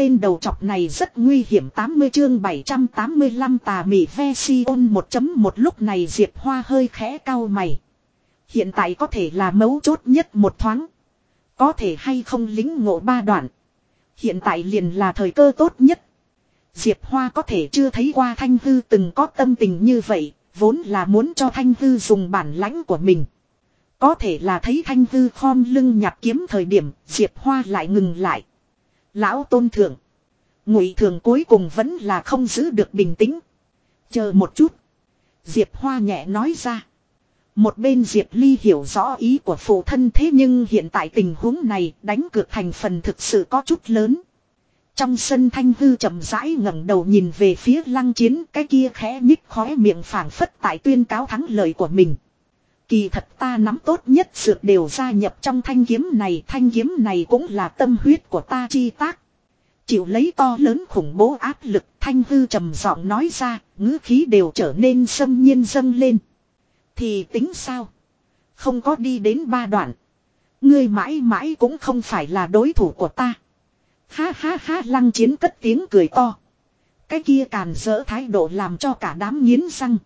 tên đầu chọc này rất nguy hiểm 80 chương 785 tà mị version 1.1 lúc này Diệp Hoa hơi khẽ cau mày. Hiện tại có thể là mấu chốt nhất một thoáng. Có thể hay không lính ngộ ba đoạn. Hiện tại liền là thời cơ tốt nhất. Diệp Hoa có thể chưa thấy qua Thanh Hư từng có tâm tình như vậy, vốn là muốn cho Thanh Hư dùng bản lãnh của mình. Có thể là thấy Thanh Hư khom lưng nhặt kiếm thời điểm, Diệp Hoa lại ngừng lại. Lão tôn thượng. Ngụy thường cuối cùng vẫn là không giữ được bình tĩnh. Chờ một chút. Diệp Hoa nhẹ nói ra. Một bên Diệp Ly hiểu rõ ý của phụ thân thế nhưng hiện tại tình huống này đánh cược thành phần thực sự có chút lớn. Trong sân thanh hư chậm rãi ngẩng đầu nhìn về phía lăng chiến, cái kia khẽ nhích khóe miệng phảng phất tại tuyên cáo thắng lợi của mình. Kỳ thật ta nắm tốt nhất dược đều gia nhập trong thanh kiếm này, thanh kiếm này cũng là tâm huyết của ta chi tác. Chịu lấy to lớn khủng bố áp lực, thanh hư trầm giọng nói ra, ngữ khí đều trở nên xâm nhiên dâng lên. Thì tính sao? Không có đi đến ba đoạn. Ngươi mãi mãi cũng không phải là đối thủ của ta. Ha ha ha lăng chiến cất tiếng cười to. Cái kia càn rỡ thái độ làm cho cả đám nghiến răng.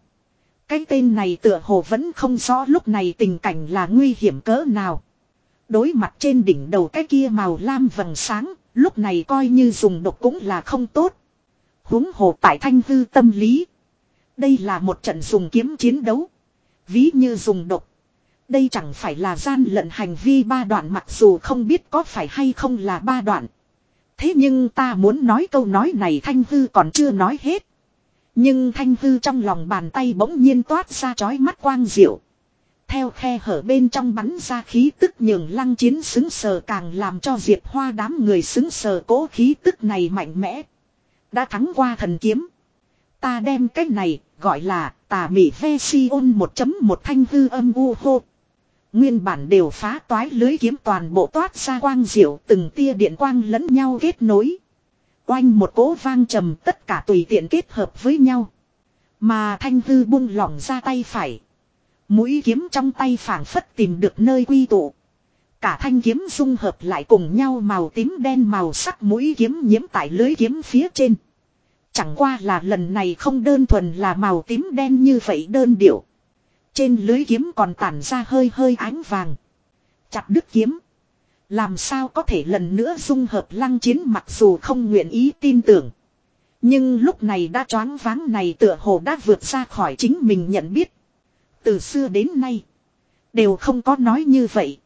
Cái tên này tựa hồ vẫn không rõ lúc này tình cảnh là nguy hiểm cỡ nào. Đối mặt trên đỉnh đầu cái kia màu lam vầng sáng, lúc này coi như dùng độc cũng là không tốt. huống hồ tại thanh hư tâm lý. Đây là một trận dùng kiếm chiến đấu. Ví như dùng độc. Đây chẳng phải là gian lận hành vi ba đoạn mặc dù không biết có phải hay không là ba đoạn. Thế nhưng ta muốn nói câu nói này Thanh Hư còn chưa nói hết. Nhưng Thanh Hư trong lòng bàn tay bỗng nhiên toát ra chói mắt quang diệu. Theo khe hở bên trong bắn ra khí tức nhường lăng chiến xứng sờ càng làm cho Diệp Hoa đám người xứng sờ cố khí tức này mạnh mẽ. Đã thắng qua thần kiếm. Ta đem cách này, gọi là, tà mị ôn 1.1 thanh hư âm u hô. Nguyên bản đều phá toái lưới kiếm toàn bộ toát ra quang diệu, từng tia điện quang lẫn nhau kết nối. Oanh một cố vang trầm tất cả tùy tiện kết hợp với nhau. Mà thanh hư buông lỏng ra tay phải. Mũi kiếm trong tay phảng phất tìm được nơi quy tụ. Cả thanh kiếm dung hợp lại cùng nhau màu tím đen màu sắc mũi kiếm nhiễm tại lưới kiếm phía trên. Chẳng qua là lần này không đơn thuần là màu tím đen như vậy đơn điệu. Trên lưới kiếm còn tản ra hơi hơi ánh vàng. Chặt đứt kiếm. Làm sao có thể lần nữa dung hợp lăng chiến mặc dù không nguyện ý tin tưởng. Nhưng lúc này đã choáng váng này tựa hồ đã vượt ra khỏi chính mình nhận biết. Từ xưa đến nay. Đều không có nói như vậy.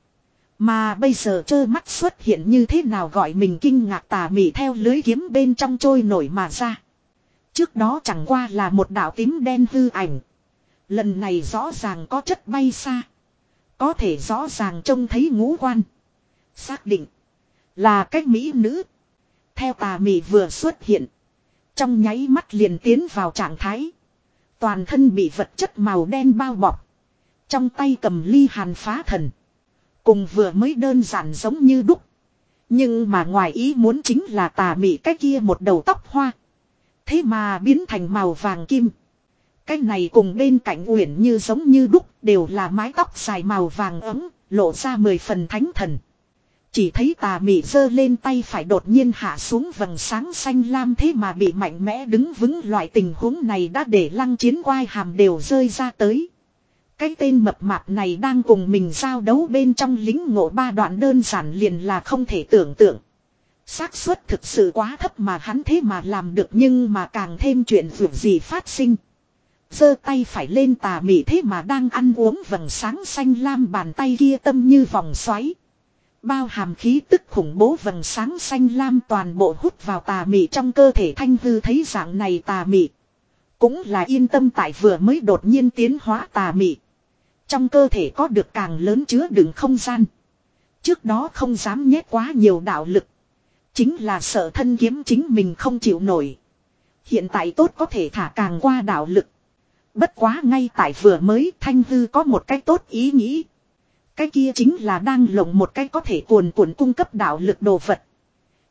Mà bây giờ trơ mắt xuất hiện như thế nào gọi mình kinh ngạc tà mị theo lưới kiếm bên trong trôi nổi mà ra. Trước đó chẳng qua là một đạo tím đen hư ảnh. Lần này rõ ràng có chất bay xa. Có thể rõ ràng trông thấy ngũ quan. Xác định. Là cách mỹ nữ. Theo tà mị vừa xuất hiện. Trong nháy mắt liền tiến vào trạng thái. Toàn thân bị vật chất màu đen bao bọc. Trong tay cầm ly hàn phá thần. Cùng vừa mới đơn giản giống như đúc. Nhưng mà ngoài ý muốn chính là tà mị cái kia một đầu tóc hoa. Thế mà biến thành màu vàng kim. Cái này cùng bên cạnh uyển như giống như đúc đều là mái tóc dài màu vàng ấm, lộ ra mười phần thánh thần. Chỉ thấy tà mị giơ lên tay phải đột nhiên hạ xuống vầng sáng xanh lam thế mà bị mạnh mẽ đứng vững loại tình huống này đã để lăng chiến quai hàm đều rơi ra tới. Cái tên mập mạp này đang cùng mình giao đấu bên trong lính ngộ ba đoạn đơn giản liền là không thể tưởng tượng xác suất thực sự quá thấp mà hắn thế mà làm được nhưng mà càng thêm chuyện vượt gì phát sinh. giơ tay phải lên tà mị thế mà đang ăn uống vầng sáng xanh lam bàn tay kia tâm như vòng xoáy. Bao hàm khí tức khủng bố vầng sáng xanh lam toàn bộ hút vào tà mị trong cơ thể thanh hư thấy dạng này tà mị. Cũng là yên tâm tại vừa mới đột nhiên tiến hóa tà mị. Trong cơ thể có được càng lớn chứa đựng không gian. Trước đó không dám nhét quá nhiều đạo lực. Chính là sợ thân kiếm chính mình không chịu nổi. Hiện tại tốt có thể thả càng qua đạo lực. Bất quá ngay tại vừa mới thanh hư có một cách tốt ý nghĩ. Cái kia chính là đang lộng một cái có thể cuồn cuộn cung cấp đạo lực đồ vật.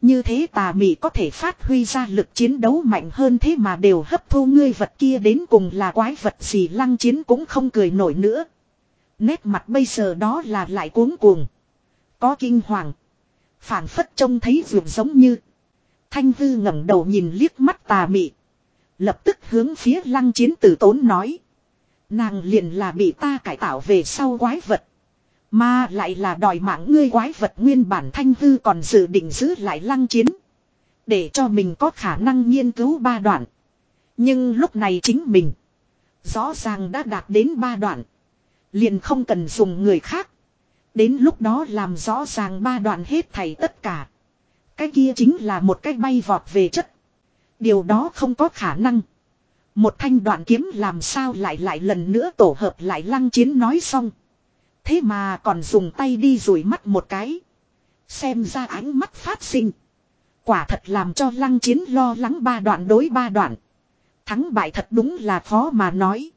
Như thế tà mị có thể phát huy ra lực chiến đấu mạnh hơn thế mà đều hấp thu ngươi vật kia đến cùng là quái vật gì lăng chiến cũng không cười nổi nữa. Nét mặt bây giờ đó là lại cuống cuồng. Có kinh hoàng phảng phất trông thấy vượt giống như. Thanh Hư ngẩng đầu nhìn liếc mắt tà mị. Lập tức hướng phía lăng chiến tử tốn nói. Nàng liền là bị ta cải tạo về sau quái vật. Mà lại là đòi mạng ngươi quái vật nguyên bản thanh hư còn dự định giữ lại lăng chiến. Để cho mình có khả năng nghiên cứu ba đoạn. Nhưng lúc này chính mình. Rõ ràng đã đạt đến ba đoạn. Liền không cần dùng người khác. Đến lúc đó làm rõ ràng ba đoạn hết thảy tất cả. Cái kia chính là một cái bay vọt về chất. Điều đó không có khả năng. Một thanh đoạn kiếm làm sao lại lại lần nữa tổ hợp lại lăng chiến nói xong. Thế mà còn dùng tay đi rủi mắt một cái. Xem ra ánh mắt phát sinh. Quả thật làm cho lăng chiến lo lắng ba đoạn đối ba đoạn. Thắng bại thật đúng là khó mà nói.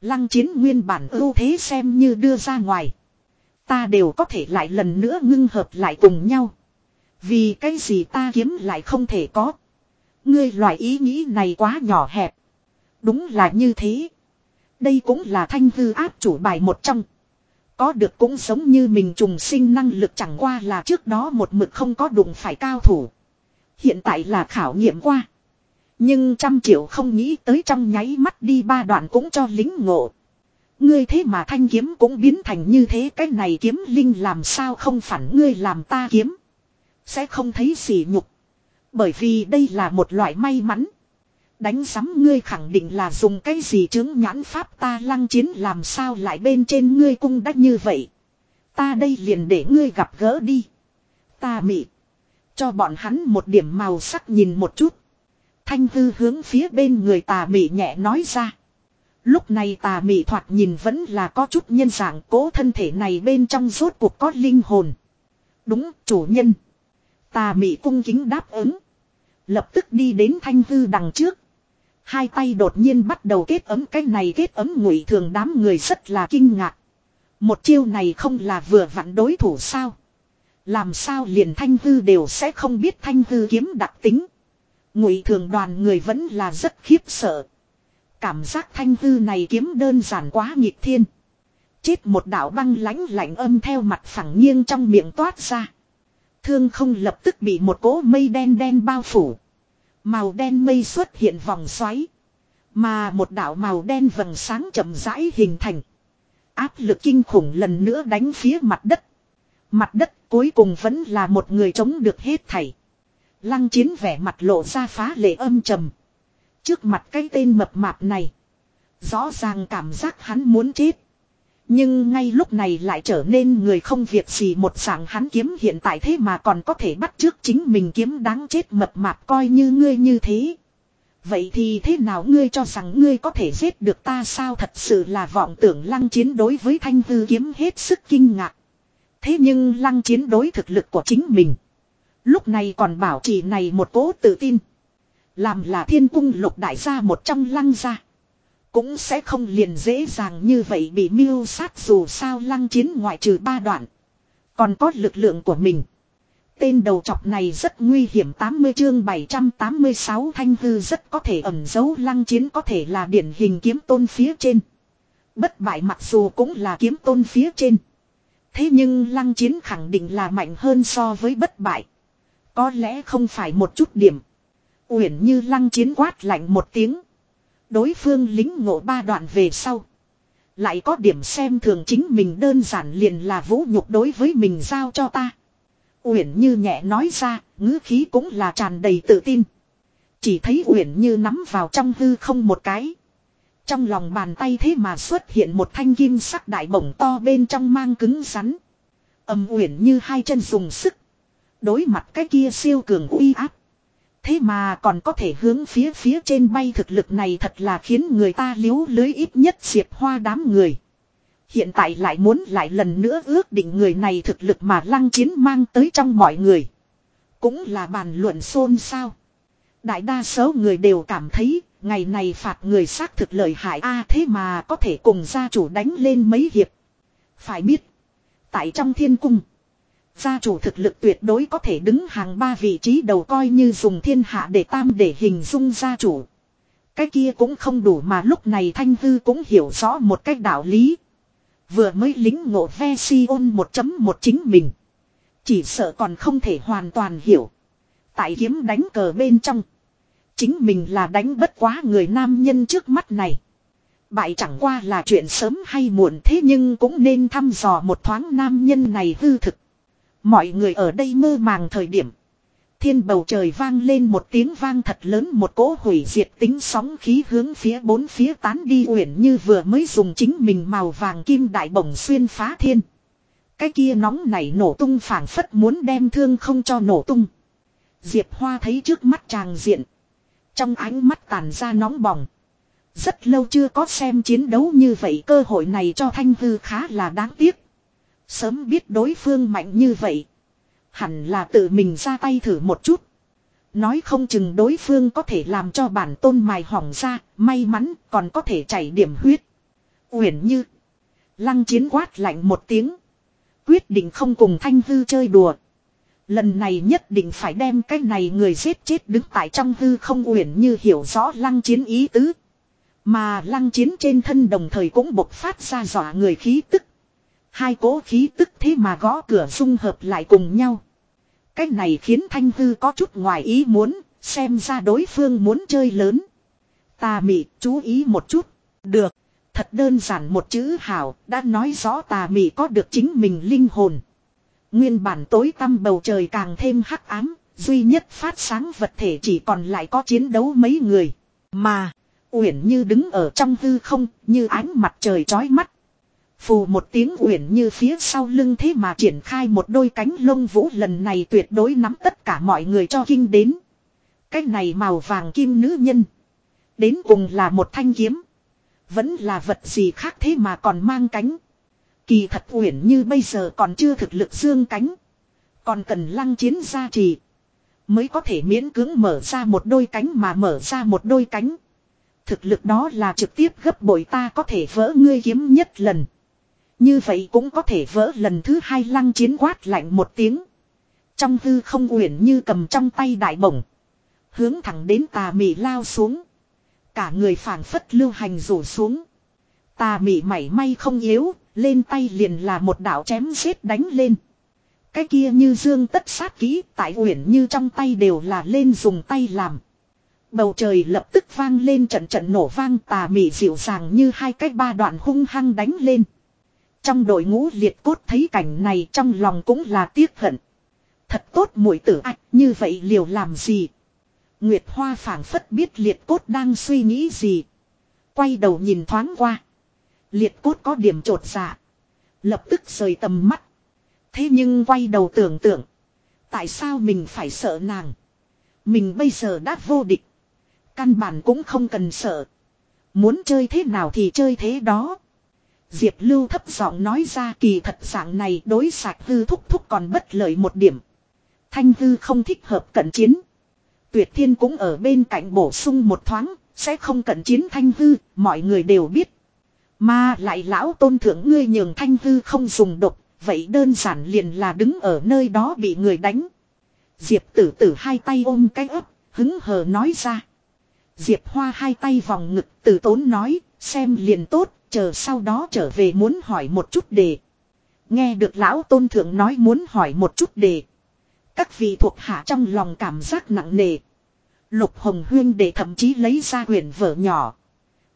Lăng chiến nguyên bản ưu thế xem như đưa ra ngoài. Ta đều có thể lại lần nữa ngưng hợp lại cùng nhau. Vì cái gì ta kiếm lại không thể có. Ngươi loại ý nghĩ này quá nhỏ hẹp. Đúng là như thế. Đây cũng là thanh hư áp chủ bài một trong. Có được cũng giống như mình trùng sinh năng lực chẳng qua là trước đó một mực không có đụng phải cao thủ. Hiện tại là khảo nghiệm qua. Nhưng trăm triệu không nghĩ tới trong nháy mắt đi ba đoạn cũng cho lính ngộ. Ngươi thế mà thanh kiếm cũng biến thành như thế, cái này kiếm linh làm sao không phản ngươi làm ta kiếm. Sẽ không thấy sỉ nhục. Bởi vì đây là một loại may mắn. Đánh sắm ngươi khẳng định là dùng cái gì chứng nhãn pháp ta lăng chiến làm sao lại bên trên ngươi cung đắc như vậy. Ta đây liền để ngươi gặp gỡ đi. Ta mị. Cho bọn hắn một điểm màu sắc nhìn một chút. Thanh hư hướng phía bên người tà mị nhẹ nói ra. Lúc này tà mị thoạt nhìn vẫn là có chút nhân dạng cố thân thể này bên trong rốt cuộc có linh hồn. Đúng, chủ nhân. Tà mị cung kính đáp ứng. Lập tức đi đến thanh hư đằng trước. Hai tay đột nhiên bắt đầu kết ấm cái này kết ấm ngụy thường đám người rất là kinh ngạc. Một chiêu này không là vừa vặn đối thủ sao. Làm sao liền thanh hư đều sẽ không biết thanh hư kiếm đặc tính. Ngụy thường đoàn người vẫn là rất khiếp sợ. Cảm giác thanh hư này kiếm đơn giản quá nhịp thiên. Chết một đạo băng lãnh lạnh âm theo mặt phẳng nghiêng trong miệng toát ra. Thương không lập tức bị một cỗ mây đen đen bao phủ. Màu đen mây xuất hiện vòng xoáy. Mà một đạo màu đen vầng sáng chậm rãi hình thành. Áp lực kinh khủng lần nữa đánh phía mặt đất. Mặt đất cuối cùng vẫn là một người chống được hết thảy. Lăng chiến vẻ mặt lộ ra phá lệ âm trầm. Trước mặt cái tên mập mạp này. Rõ ràng cảm giác hắn muốn chết. Nhưng ngay lúc này lại trở nên người không việc gì một dạng hắn kiếm hiện tại thế mà còn có thể bắt trước chính mình kiếm đáng chết mập mạp coi như ngươi như thế. Vậy thì thế nào ngươi cho rằng ngươi có thể giết được ta sao thật sự là vọng tưởng lăng chiến đối với thanh hư kiếm hết sức kinh ngạc. Thế nhưng lăng chiến đối thực lực của chính mình. Lúc này còn bảo trì này một cố tự tin. Làm là thiên cung lục đại gia một trong lăng gia. Cũng sẽ không liền dễ dàng như vậy bị mưu sát dù sao lăng chiến ngoại trừ ba đoạn. Còn có lực lượng của mình. Tên đầu chọc này rất nguy hiểm 80 chương 786 thanh hư rất có thể ẩn giấu lăng chiến có thể là điển hình kiếm tôn phía trên. Bất bại mặc dù cũng là kiếm tôn phía trên. Thế nhưng lăng chiến khẳng định là mạnh hơn so với bất bại. Có lẽ không phải một chút điểm. Uyển như lăng chiến quát lạnh một tiếng. Đối phương lính ngộ ba đoạn về sau. Lại có điểm xem thường chính mình đơn giản liền là vũ nhục đối với mình giao cho ta. Uyển như nhẹ nói ra, ngữ khí cũng là tràn đầy tự tin. Chỉ thấy Uyển như nắm vào trong hư không một cái. Trong lòng bàn tay thế mà xuất hiện một thanh kim sắc đại bổng to bên trong mang cứng rắn. Âm Uyển như hai chân dùng sức. Đối mặt cái kia siêu cường uy áp. Thế mà còn có thể hướng phía phía trên bay thực lực này thật là khiến người ta liếu lưới ít nhất diệt hoa đám người. Hiện tại lại muốn lại lần nữa ước định người này thực lực mà lăng chiến mang tới trong mọi người. Cũng là bàn luận xôn xao. Đại đa số người đều cảm thấy, ngày này phạt người xác thực lợi hại a, thế mà có thể cùng gia chủ đánh lên mấy hiệp. Phải biết. Tại trong thiên cung. Gia chủ thực lực tuyệt đối có thể đứng hàng ba vị trí đầu coi như dùng thiên hạ để tam để hình dung gia chủ. Cái kia cũng không đủ mà lúc này Thanh Hư cũng hiểu rõ một cách đạo lý. Vừa mới lính ngộ version 1.1 chính mình. Chỉ sợ còn không thể hoàn toàn hiểu. Tại kiếm đánh cờ bên trong. Chính mình là đánh bất quá người nam nhân trước mắt này. Bại chẳng qua là chuyện sớm hay muộn thế nhưng cũng nên thăm dò một thoáng nam nhân này hư thực. Mọi người ở đây mơ màng thời điểm. Thiên bầu trời vang lên một tiếng vang thật lớn một cỗ hủy diệt tính sóng khí hướng phía bốn phía tán đi uyển như vừa mới dùng chính mình màu vàng kim đại bổng xuyên phá thiên. Cái kia nóng này nổ tung phảng phất muốn đem thương không cho nổ tung. Diệp Hoa thấy trước mắt chàng diện. Trong ánh mắt tàn ra nóng bỏng. Rất lâu chưa có xem chiến đấu như vậy, cơ hội này cho Thanh Hư khá là đáng tiếc. Sớm biết đối phương mạnh như vậy. Hẳn là tự mình ra tay thử một chút. Nói không chừng đối phương có thể làm cho bản tôn mài hỏng ra, may mắn còn có thể chảy điểm huyết. Uyển như. Lăng chiến quát lạnh một tiếng. Quyết định không cùng thanh hư chơi đùa. Lần này nhất định phải đem cái này người giết chết đứng tại trong hư không uyển như hiểu rõ lăng chiến ý tứ. Mà lăng chiến trên thân đồng thời cũng bộc phát ra dọa người khí tức. Hai cố khí tức thế mà gõ cửa dung hợp lại cùng nhau. Cái này khiến Thanh Hư có chút ngoài ý muốn, xem ra đối phương muốn chơi lớn. Tà mị, chú ý một chút. Được. Thật đơn giản một chữ hảo, đã nói rõ tà mị có được chính mình linh hồn. Nguyên bản tối tăm bầu trời càng thêm hắc ám, duy nhất phát sáng vật thể chỉ còn lại có chiến đấu mấy người. Mà, Uyển như đứng ở trong hư không, như ánh mặt trời chói mắt. Phù một tiếng uyển như phía sau lưng thế mà triển khai một đôi cánh lông vũ lần này tuyệt đối nắm tất cả mọi người cho kinh đến. Cái này màu vàng kim nữ nhân. Đến cùng là một thanh kiếm. Vẫn là vật gì khác thế mà còn mang cánh. Kỳ thật uyển như bây giờ còn chưa thực lực dương cánh. Còn cần lăng chiến gia trì. Mới có thể miễn cưỡng mở ra một đôi cánh mà mở ra một đôi cánh. Thực lực đó là trực tiếp gấp bội ta có thể vỡ ngươi kiếm nhất lần. Như vậy cũng có thể vỡ lần thứ hai lăng chiến quát lạnh một tiếng. Trong hư không uyển như cầm trong tay đại bổng. Hướng thẳng đến tà mị lao xuống. Cả người phảng phất lưu hành rủ xuống. Tà mị mảy may không yếu, lên tay liền là một đạo chém giết đánh lên. Cái kia như dương tất sát kỹ tại uyển như trong tay đều là lên dùng tay làm. Bầu trời lập tức vang lên trận trận nổ vang tà mị dịu dàng như hai cái ba đoạn hung hăng đánh lên. Trong đội ngũ liệt cốt thấy cảnh này trong lòng cũng là tiếc hận. Thật tốt mũi tử ạch như vậy liều làm gì. Nguyệt Hoa phảng phất biết liệt cốt đang suy nghĩ gì. Quay đầu nhìn thoáng qua. Liệt cốt có điểm trột dạ. Lập tức rời tầm mắt. Thế nhưng quay đầu tưởng tượng. Tại sao mình phải sợ nàng. Mình bây giờ đã vô địch. Căn bản cũng không cần sợ. Muốn chơi thế nào thì chơi thế đó. Diệp Lưu thấp giọng nói ra kỳ thật dạng này đối sạc hư thúc thúc còn bất lợi một điểm. Thanh hư không thích hợp cận chiến. Tuyệt thiên cũng ở bên cạnh bổ sung một thoáng, sẽ không cận chiến thanh hư, mọi người đều biết. Mà lại lão tôn thượng ngươi nhường thanh hư không dùng độc, vậy đơn giản liền là đứng ở nơi đó bị người đánh. Diệp tử tử hai tay ôm cái ấp, hứng hờ nói ra. Diệp hoa hai tay vòng ngực tử tốn nói, xem liền tốt, chờ sau đó trở về muốn hỏi một chút đề. Nghe được lão tôn thượng nói muốn hỏi một chút đề. Các vị thuộc hạ trong lòng cảm giác nặng nề. Lục Hồng Huyên để thậm chí lấy ra huyền vở nhỏ.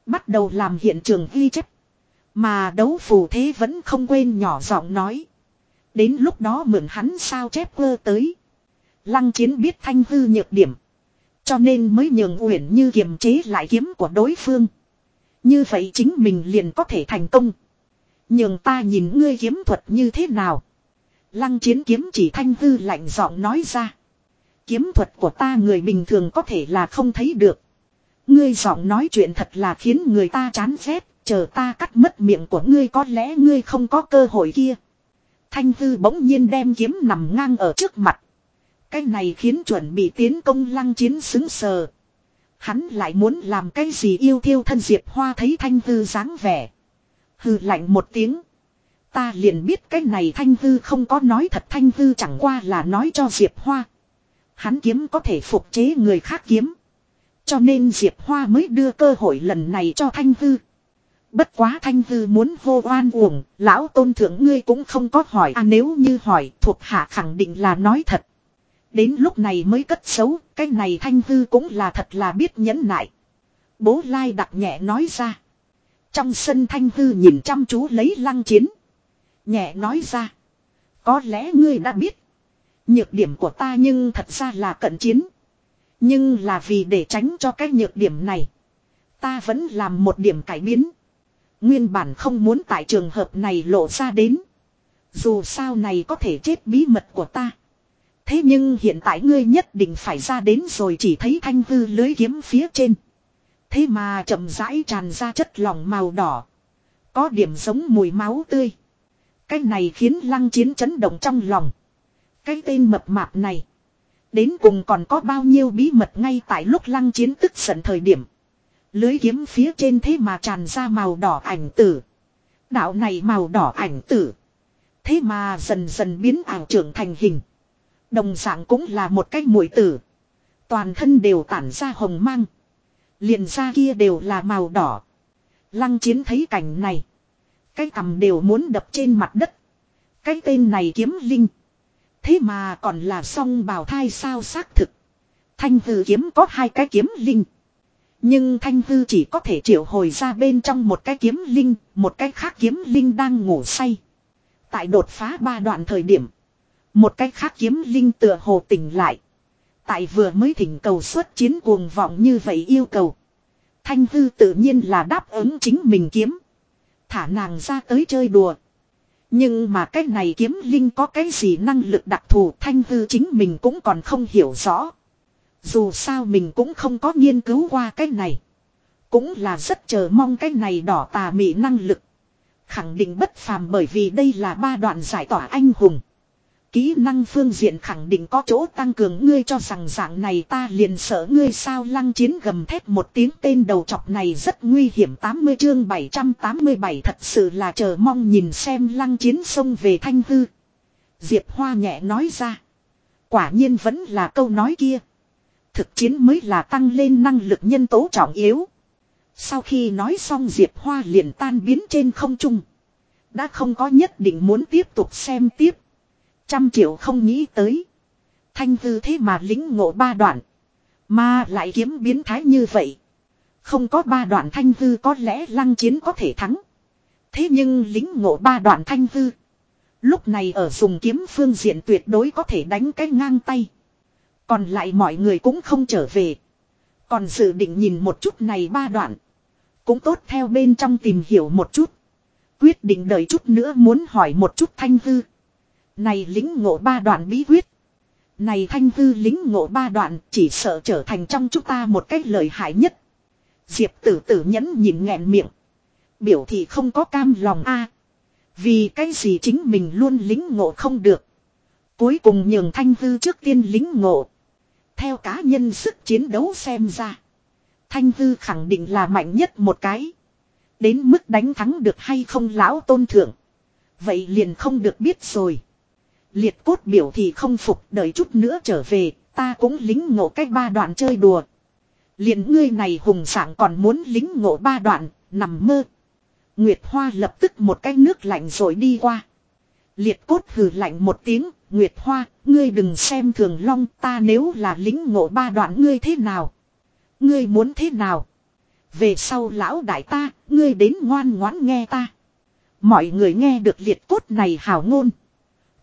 Bắt đầu làm hiện trường ghi chép. Mà đấu phù thế vẫn không quên nhỏ giọng nói. Đến lúc đó mượn hắn sao chép quơ tới. Lăng chiến biết thanh hư nhược điểm. Cho nên mới nhường uyển như kiềm chế lại kiếm của đối phương. Như vậy chính mình liền có thể thành công. Nhưng ta nhìn ngươi kiếm thuật như thế nào. Lăng chiến kiếm chỉ thanh hư lạnh giọng nói ra. Kiếm thuật của ta người bình thường có thể là không thấy được. Ngươi giọng nói chuyện thật là khiến người ta chán ghét, chờ ta cắt mất miệng của ngươi có lẽ ngươi không có cơ hội kia. Thanh hư bỗng nhiên đem kiếm nằm ngang ở trước mặt. Cái này khiến chuẩn bị tiến công lăng chiến xứng sờ. Hắn lại muốn làm cái gì yêu thiêu thân Diệp Hoa thấy Thanh Hư dáng vẻ. Hư lạnh một tiếng. Ta liền biết cái này Thanh Hư không có nói thật Thanh Hư chẳng qua là nói cho Diệp Hoa. Hắn kiếm có thể phục chế người khác kiếm. Cho nên Diệp Hoa mới đưa cơ hội lần này cho Thanh Hư. Bất quá Thanh Hư muốn vô oan uổng, lão tôn thượng ngươi cũng không có hỏi à nếu như hỏi thuộc hạ khẳng định là nói thật. Đến lúc này mới cất xấu, cái này thanh hư cũng là thật là biết nhẫn nại. Bố lai đặc nhẹ nói ra. Trong sân thanh hư nhìn chăm chú lấy lăng chiến. Nhẹ nói ra. Có lẽ ngươi đã biết. Nhược điểm của ta nhưng thật ra là cận chiến. Nhưng là vì để tránh cho cái nhược điểm này. Ta vẫn làm một điểm cải biến. Nguyên bản không muốn tại trường hợp này lộ ra đến. Dù sao này có thể chết bí mật của ta. Thế nhưng hiện tại ngươi nhất định phải ra đến rồi chỉ thấy thanh hư lưới kiếm phía trên. Thế mà chậm rãi tràn ra chất lỏng màu đỏ. Có điểm giống mùi máu tươi. Cái này khiến lăng chiến chấn động trong lòng. Cái tên mập mạp này. Đến cùng còn có bao nhiêu bí mật ngay tại lúc lăng chiến tức giận thời điểm. Lưới kiếm phía trên thế mà tràn ra màu đỏ ảnh tử. Đạo này màu đỏ ảnh tử. Thế mà dần dần biến ảo trưởng thành hình. Đồng dạng cũng là một cái mũi tử. Toàn thân đều tản ra hồng mang. Liền ra kia đều là màu đỏ. Lăng chiến thấy cảnh này. Cái cầm đều muốn đập trên mặt đất. Cái tên này kiếm linh. Thế mà còn là song bào thai sao xác thực. Thanh hư kiếm có hai cái kiếm linh. Nhưng thanh hư chỉ có thể triệu hồi ra bên trong một cái kiếm linh, một cái khác kiếm linh đang ngủ say. Tại đột phá ba đoạn thời điểm. Một cách khác kiếm linh tựa hồ tỉnh lại. Tại vừa mới thỉnh cầu xuất chiến cuồng vọng như vậy yêu cầu. Thanh hư tự nhiên là đáp ứng chính mình kiếm. Thả nàng ra tới chơi đùa. Nhưng mà cái này kiếm linh có cái gì năng lực đặc thù thanh hư chính mình cũng còn không hiểu rõ. Dù sao mình cũng không có nghiên cứu qua cái này. Cũng là rất chờ mong cái này đỏ tà mị năng lực. Khẳng định bất phàm bởi vì đây là ba đoạn giải tỏa anh hùng. Kỹ năng phương diện khẳng định có chỗ tăng cường ngươi cho rằng dạng này ta liền sợ ngươi sao lăng chiến gầm thét một tiếng, tên đầu chọc này rất nguy hiểm 80 chương 787 thật sự là chờ mong nhìn xem lăng chiến xông về thanh hư. Diệp Hoa nhẹ nói ra. Quả nhiên vẫn là câu nói kia. Thực chiến mới là tăng lên năng lực nhân tố trọng yếu. Sau khi nói xong Diệp Hoa liền tan biến trên không trung. Đã không có nhất định muốn tiếp tục xem tiếp. Trăm triệu không nghĩ tới. Thanh hư thế mà lính ngộ ba đoạn. Mà lại kiếm biến thái như vậy. Không có ba đoạn thanh hư có lẽ lăng chiến có thể thắng. Thế nhưng lính ngộ ba đoạn thanh hư. Lúc này ở dùng kiếm phương diện tuyệt đối có thể đánh cái ngang tay. Còn lại mọi người cũng không trở về. Còn dự định nhìn một chút này ba đoạn. Cũng tốt theo bên trong tìm hiểu một chút. Quyết định đợi chút nữa muốn hỏi một chút thanh hư. Này lính ngộ ba đoạn bí quyết. Này thanh hư lính ngộ ba đoạn chỉ sợ trở thành trong chúng ta một cách lợi hại nhất. Diệp tử tử nhẫn nhìn nghẹn miệng. Biểu thị không có cam lòng a Vì cái gì chính mình luôn lính ngộ không được. Cuối cùng nhường thanh hư trước tiên lính ngộ. Theo cá nhân sức chiến đấu xem ra. Thanh hư khẳng định là mạnh nhất một cái. Đến mức đánh thắng được hay không lão tôn thượng. Vậy liền không được biết rồi. Liệt cốt biểu thì không phục đợi chút nữa trở về, ta cũng lính ngộ cách ba đoạn chơi đùa. liền ngươi này hùng sảng còn muốn lính ngộ ba đoạn, nằm mơ. Nguyệt Hoa lập tức một cái nước lạnh rồi đi qua. Liệt cốt hừ lạnh một tiếng, Nguyệt Hoa, ngươi đừng xem thường long ta nếu là lính ngộ ba đoạn ngươi thế nào. Ngươi muốn thế nào. Về sau lão đại ta, ngươi đến ngoan ngoãn nghe ta. Mọi người nghe được liệt cốt này hào ngôn.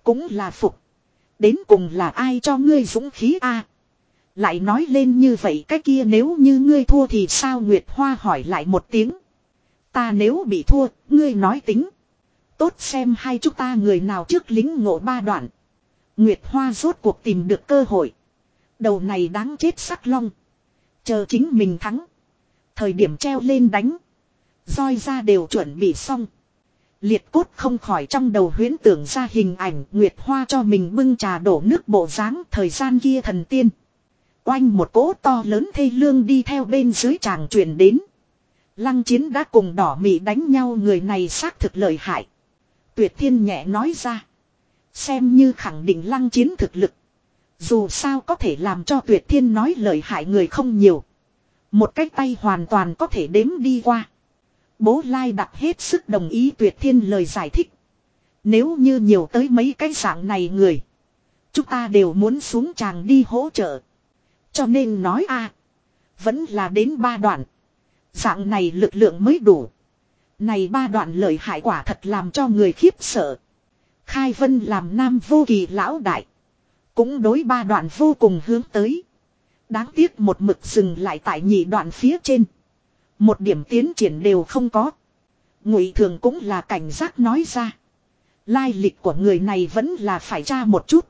Cũng là phục. Đến cùng là ai cho ngươi dũng khí a? Lại nói lên như vậy cái kia nếu như ngươi thua thì sao Nguyệt Hoa hỏi lại một tiếng. Ta nếu bị thua, ngươi nói tính. Tốt xem hai chúng ta người nào trước lính ngộ ba đoạn. Nguyệt Hoa rốt cuộc tìm được cơ hội. Đầu này đáng chết sắc long. Chờ chính mình thắng. Thời điểm treo lên đánh. roi ra đều chuẩn bị xong. Liệt cốt không khỏi trong đầu huyễn tưởng ra hình ảnh Nguyệt Hoa cho mình bưng trà đổ nước bộ dáng thời gian kia thần tiên. Oanh một cỗ to lớn thê lương đi theo bên dưới chàng truyền đến. Lăng chiến đã cùng đỏ mị đánh nhau, người này xác thực lợi hại. Tuyệt thiên nhẹ nói ra. Xem như khẳng định lăng chiến thực lực. Dù sao có thể làm cho tuyệt thiên nói lợi hại người không nhiều. Một cái tay hoàn toàn có thể đếm đi qua. Bố Lai đặt hết sức đồng ý tuyệt thiên lời giải thích. Nếu như nhiều tới mấy cái dạng này người. chúng ta đều muốn xuống tràng đi hỗ trợ. Cho nên nói a, Vẫn là đến ba đoạn. Dạng này lực lượng mới đủ. Này ba đoạn lời hại quả thật làm cho người khiếp sợ. Khai Vân làm nam vô kỳ lão đại. Cũng đối ba đoạn vô cùng hướng tới. Đáng tiếc một mực dừng lại tại nhị đoạn phía trên. Một điểm tiến triển đều không có. Ngụy thường cũng là cảnh giác nói ra. Lai lịch của người này vẫn là phải tra một chút.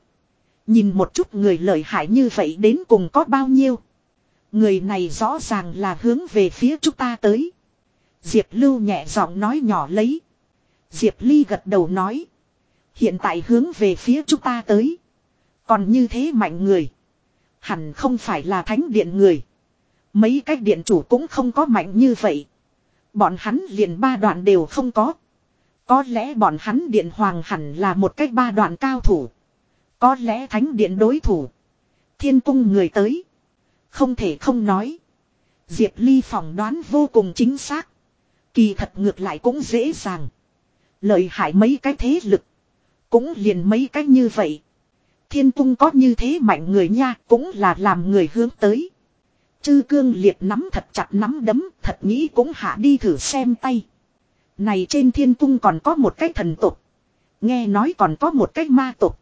Nhìn một chút người lợi hại như vậy đến cùng có bao nhiêu. Người này rõ ràng là hướng về phía chúng ta tới. Diệp Lưu nhẹ giọng nói nhỏ lấy. Diệp Ly gật đầu nói. Hiện tại hướng về phía chúng ta tới. Còn như thế mạnh người. Hẳn không phải là thánh điện người. Mấy cách điện chủ cũng không có mạnh như vậy. Bọn hắn liền ba đoạn đều không có. Có lẽ bọn hắn điện hoàng hẳn là một cách ba đoạn cao thủ. Có lẽ thánh điện đối thủ. Thiên cung người tới. Không thể không nói. Diệp Ly phỏng đoán vô cùng chính xác. Kỳ thật ngược lại cũng dễ dàng. Lợi hại mấy cái thế lực. Cũng liền mấy cái như vậy. Thiên cung có như thế mạnh người nha, cũng là làm người hướng tới. Chư cương liệt nắm thật chặt nắm đấm, thật nghĩ cũng hạ đi thử xem tay. Này trên thiên cung còn có một cái thần tục. Nghe nói còn có một cái ma tục.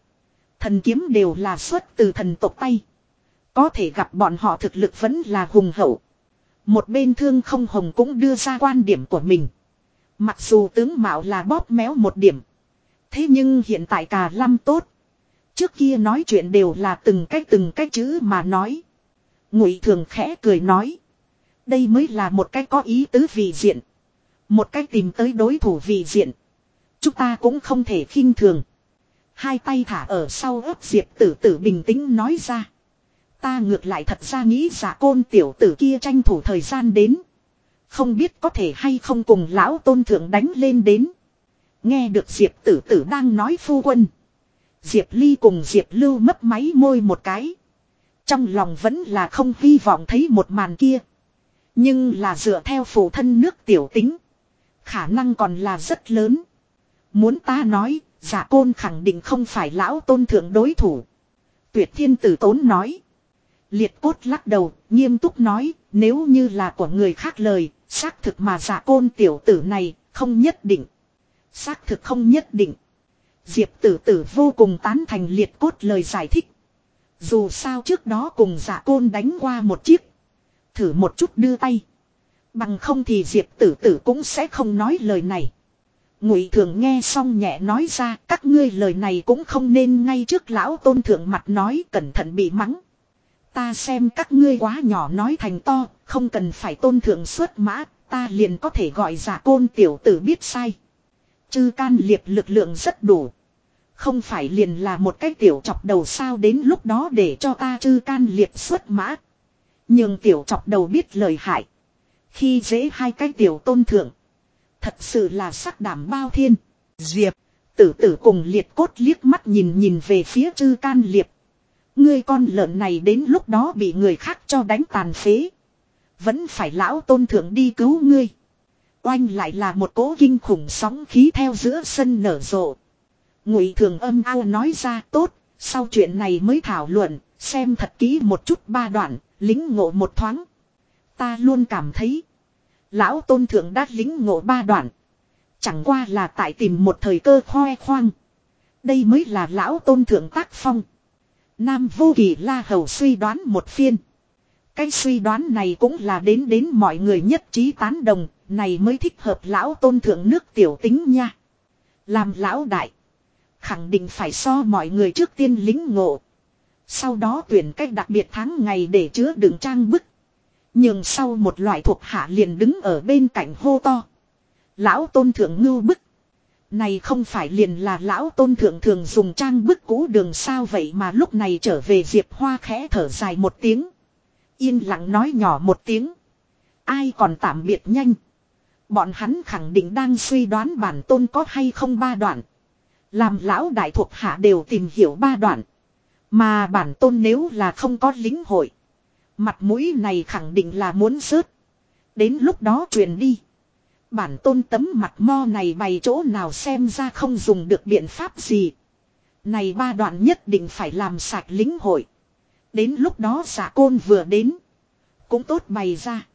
Thần kiếm đều là xuất từ thần tục tay. Có thể gặp bọn họ thực lực vẫn là hùng hậu. Một bên thương không hồng cũng đưa ra quan điểm của mình. Mặc dù tướng mạo là bóp méo một điểm. Thế nhưng hiện tại cả lâm tốt. Trước kia nói chuyện đều là từng cách từng cách chữ mà nói. Ngụy thường khẽ cười nói. Đây mới là một cách có ý tứ vị diện. Một cách tìm tới đối thủ vị diện. Chúng ta cũng không thể khinh thường. Hai tay thả ở sau ớt diệp tử tử bình tĩnh nói ra. Ta ngược lại thật ra nghĩ giả côn tiểu tử kia tranh thủ thời gian đến. Không biết có thể hay không cùng lão tôn thượng đánh lên đến. Nghe được diệp tử tử đang nói phu quân. Diệp ly cùng diệp lưu mấp máy môi một cái. Trong lòng vẫn là không hy vọng thấy một màn kia. Nhưng là dựa theo phụ thân nước tiểu tính. Khả năng còn là rất lớn. Muốn ta nói, giả côn khẳng định không phải lão tôn thượng đối thủ. Tuyệt thiên tử tốn nói. Liệt cốt lắc đầu, nghiêm túc nói, nếu như là của người khác lời, xác thực mà giả côn tiểu tử này, không nhất định. Xác thực không nhất định. Diệp tử tử vô cùng tán thành liệt cốt lời giải thích. Dù sao trước đó cùng giả côn đánh qua một chiếc. Thử một chút đưa tay. Bằng không thì diệp tử tử cũng sẽ không nói lời này. Ngụy thường nghe xong nhẹ nói ra các ngươi lời này cũng không nên ngay trước lão tôn thượng mặt nói cẩn thận bị mắng. Ta xem các ngươi quá nhỏ nói thành to, không cần phải tôn thượng xuất mã, ta liền có thể gọi giả côn tiểu tử biết sai. Chư can liệp lực lượng rất đủ. Không phải liền là một cái tiểu chọc đầu sao đến lúc đó để cho ta chư can liệt xuất mã. Nhưng tiểu chọc đầu biết lời hại. Khi dễ hai cái tiểu tôn thượng. Thật sự là sắc đảm bao thiên. Diệp, tử tử cùng liệt cốt liếc mắt nhìn nhìn về phía chư can liệp. Ngươi con lợn này đến lúc đó bị người khác cho đánh tàn phế. Vẫn phải lão tôn thượng đi cứu ngươi. Oanh lại là một cố kinh khủng sóng khí theo giữa sân nở rộ. Ngụy thường âm ao nói ra tốt, sau chuyện này mới thảo luận, xem thật kỹ một chút ba đoạn, lính ngộ một thoáng. Ta luôn cảm thấy, lão tôn thượng đã lính ngộ ba đoạn. Chẳng qua là tại tìm một thời cơ khoe khoang. Đây mới là lão tôn thượng tác phong. Nam vô kỳ la hầu suy đoán một phiên. Cái suy đoán này cũng là đến đến mọi người nhất trí tán đồng, này mới thích hợp lão tôn thượng nước tiểu tính nha. Làm lão đại. Khẳng định phải so mọi người trước tiên lính ngộ. Sau đó tuyển cách đặc biệt tháng ngày để chứa đựng trang bức. Nhưng sau một loại thuộc hạ liền đứng ở bên cạnh hô to. Lão tôn thượng ngưu bức. Này không phải liền là lão tôn thượng thường dùng trang bức cũ đường sao vậy mà lúc này trở về Diệp Hoa khẽ thở dài một tiếng. Yên lặng nói nhỏ một tiếng. Ai còn tạm biệt nhanh. Bọn hắn khẳng định đang suy đoán bản tôn có hay không ba đoạn. Làm lão đại thuộc hạ đều tìm hiểu ba đoạn. Mà bản tôn nếu là không có lính hội. Mặt mũi này khẳng định là muốn rớt. Đến lúc đó truyền đi. Bản tôn tấm mặt mo này bày chỗ nào xem ra không dùng được biện pháp gì. Này ba đoạn nhất định phải làm sạch lính hội. Đến lúc đó giả côn vừa đến. Cũng tốt bày ra.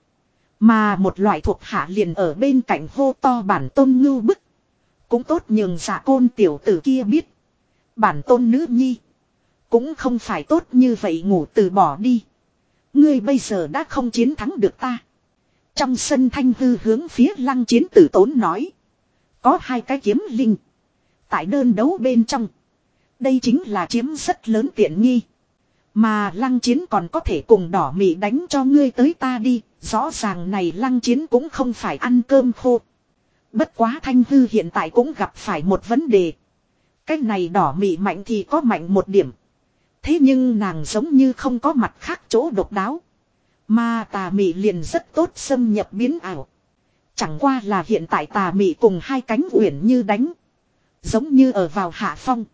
Mà một loại thuộc hạ liền ở bên cạnh hô to bản tôn ngưu bức. Cũng tốt nhường giả côn tiểu tử kia biết. Bản tôn nữ nhi. Cũng không phải tốt như vậy ngủ từ bỏ đi. Ngươi bây giờ đã không chiến thắng được ta. Trong sân thanh hư hướng phía lăng chiến tử tốn nói. Có hai cái kiếm linh. Tại đơn đấu bên trong. Đây chính là chiếm rất lớn tiện nghi. Mà lăng chiến còn có thể cùng đỏ mị đánh cho ngươi tới ta đi. Rõ ràng này lăng chiến cũng không phải ăn cơm khô. Bất quá thanh hư hiện tại cũng gặp phải một vấn đề. Cái này đỏ mị mạnh thì có mạnh một điểm. Thế nhưng nàng giống như không có mặt khác chỗ độc đáo. Mà tà mị liền rất tốt xâm nhập biến ảo. Chẳng qua là hiện tại tà mị cùng hai cánh uyển như đánh. Giống như ở vào hạ phong.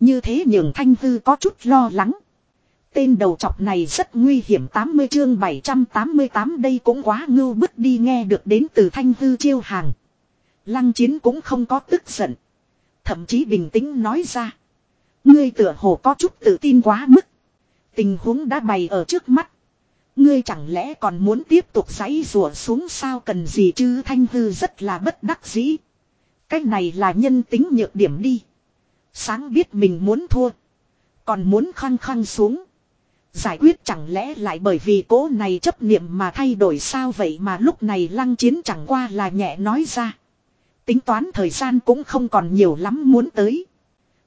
Như thế nhường thanh hư có chút lo lắng. Tên đầu chọc này rất nguy hiểm 80 chương 788 đây cũng quá ngưu bức đi nghe được đến từ thanh hư chiêu hàng. Lăng chiến cũng không có tức giận. Thậm chí bình tĩnh nói ra. Ngươi tựa hồ có chút tự tin quá mức. Tình huống đã bày ở trước mắt. Ngươi chẳng lẽ còn muốn tiếp tục giấy rùa xuống sao cần gì chứ thanh hư rất là bất đắc dĩ. Cái này là nhân tính nhược điểm đi. Sáng biết mình muốn thua. Còn muốn khăng khăng xuống. Giải quyết chẳng lẽ lại bởi vì cố này chấp niệm mà thay đổi sao vậy mà lúc này lăng chiến chẳng qua là nhẹ nói ra. Tính toán thời gian cũng không còn nhiều lắm muốn tới.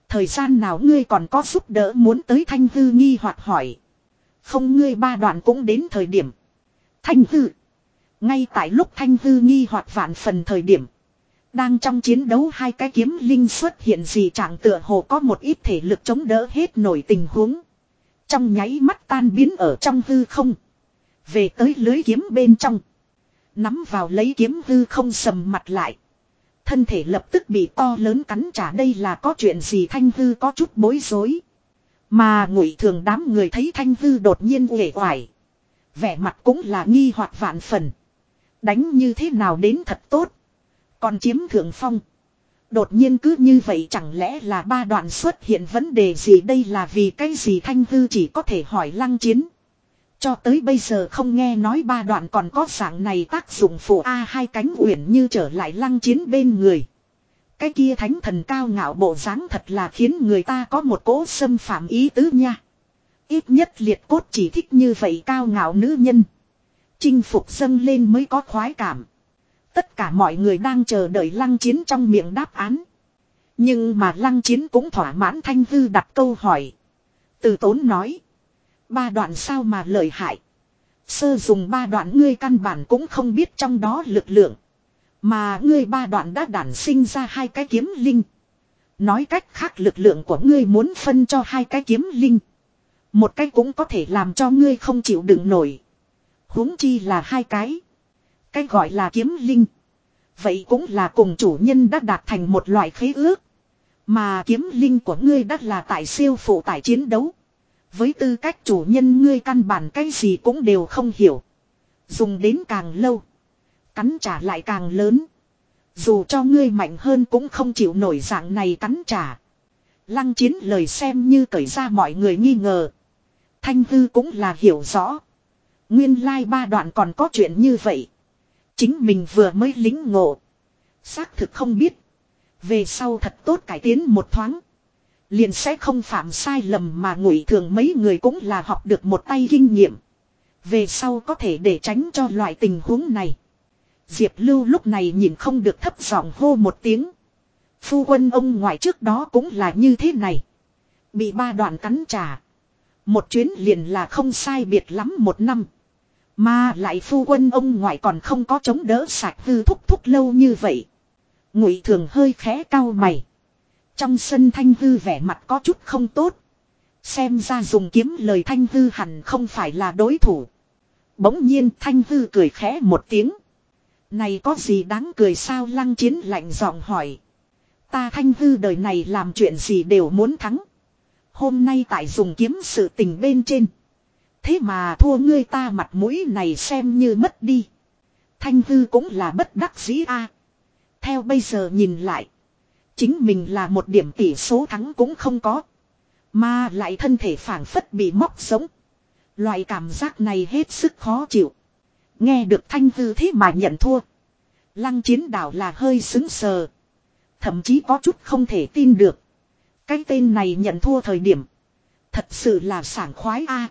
Thời gian nào ngươi còn có giúp đỡ muốn tới thanh hư nghi hoặc hỏi. Không ngươi ba đoạn cũng đến thời điểm. Thanh hư. Ngay tại lúc thanh hư nghi hoặc vạn phần thời điểm. Đang trong chiến đấu hai cái kiếm linh xuất hiện gì trạng tựa hồ có một ít thể lực chống đỡ hết nổi tình huống. Trong nháy mắt tan biến ở trong hư không. Về tới lưới kiếm bên trong. Nắm vào lấy kiếm hư không sầm mặt lại. Thân thể lập tức bị to lớn cắn trả đây là có chuyện gì thanh hư có chút bối rối. Mà ngụy thường đám người thấy thanh hư đột nhiên uể oải. Vẻ mặt cũng là nghi hoặc vạn phần. Đánh như thế nào đến thật tốt. Còn chiếm thượng phong. Đột nhiên cứ như vậy chẳng lẽ là ba đoạn xuất hiện vấn đề gì đây là vì cái gì thanh hư chỉ có thể hỏi lăng chiến. Cho tới bây giờ không nghe nói ba đoạn còn có dạng này tác dụng phụ A hai cánh uyển như trở lại lăng chiến bên người. Cái kia thánh thần cao ngạo bộ dáng thật là khiến người ta có một cố xâm phạm ý tứ nha. Ít nhất liệt cốt chỉ thích như vậy cao ngạo nữ nhân. Chinh phục dâng lên mới có khoái cảm. Tất cả mọi người đang chờ đợi lăng chiến trong miệng đáp án. Nhưng mà lăng chiến cũng thỏa mãn thanh hư đặt câu hỏi. Từ tốn nói. Ba đoạn sao mà lợi hại. Sơ dùng ba đoạn ngươi căn bản cũng không biết trong đó lực lượng. Mà ngươi ba đoạn đã đản sinh ra hai cái kiếm linh. Nói cách khác lực lượng của ngươi muốn phân cho hai cái kiếm linh. Một cái cũng có thể làm cho ngươi không chịu đựng nổi. huống chi là hai cái. Cái gọi là kiếm linh. Vậy cũng là cùng chủ nhân đã đạt thành một loại khế ước. Mà kiếm linh của ngươi đã là tại siêu phụ tại chiến đấu. Với tư cách chủ nhân ngươi căn bản cái gì cũng đều không hiểu. Dùng đến càng lâu. Cắn trả lại càng lớn. Dù cho ngươi mạnh hơn cũng không chịu nổi dạng này cắn trả. Lăng chiến lời xem như cởi ra mọi người nghi ngờ. Thanh hư cũng là hiểu rõ. Nguyên lai like ba đoạn còn có chuyện như vậy. Chính mình vừa mới lính ngộ. Xác thực không biết. Về sau thật tốt cải tiến một thoáng. Liền sẽ không phạm sai lầm mà ngụy thường mấy người cũng là học được một tay kinh nghiệm. Về sau có thể để tránh cho loại tình huống này. Diệp Lưu lúc này nhìn không được thấp giọng hô một tiếng. Phu quân ông ngoại trước đó cũng là như thế này. Bị ba đoạn cắn trả. Một chuyến liền là không sai biệt lắm một năm. Mà lại phu quân ông ngoại còn không có chống đỡ sạch hư thúc thúc lâu như vậy. Ngụy thường hơi khẽ cau mày. Trong sân thanh hư vẻ mặt có chút không tốt. Xem ra dùng kiếm lời thanh hư hẳn không phải là đối thủ. Bỗng nhiên thanh hư cười khẽ một tiếng. Này có gì đáng cười sao lăng chiến lạnh giọng hỏi. Ta thanh hư đời này làm chuyện gì đều muốn thắng. Hôm nay tại dùng kiếm sự tình bên trên. Thế mà thua ngươi ta mặt mũi này xem như mất đi. Thanh hư cũng là bất đắc dĩ a. Theo bây giờ nhìn lại. Chính mình là một điểm tỷ số thắng cũng không có. Mà lại thân thể phản phất bị móc sống. Loại cảm giác này hết sức khó chịu. Nghe được thanh hư thế mà nhận thua. Lăng chiến đảo là hơi xứng sờ. Thậm chí có chút không thể tin được. Cái tên này nhận thua thời điểm. Thật sự là sảng khoái a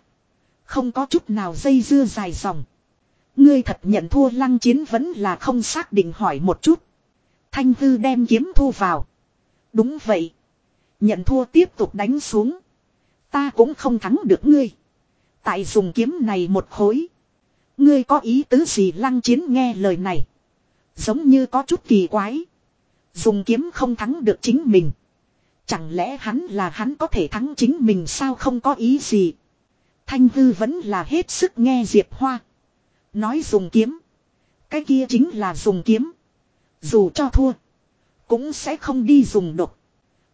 Không có chút nào dây dưa dài dòng. Ngươi thật nhận thua lăng chiến vẫn là không xác định hỏi một chút. Thanh hư đem kiếm thu vào. Đúng vậy. Nhận thua tiếp tục đánh xuống. Ta cũng không thắng được ngươi. Tại dùng kiếm này một khối. Ngươi có ý tứ gì lăng chiến nghe lời này. Giống như có chút kỳ quái. Dùng kiếm không thắng được chính mình. Chẳng lẽ hắn là hắn có thể thắng chính mình sao không có ý gì. Thanh hư vẫn là hết sức nghe Diệp Hoa. Nói dùng kiếm. Cái kia chính là dùng kiếm. Dù cho thua. Cũng sẽ không đi dùng độc.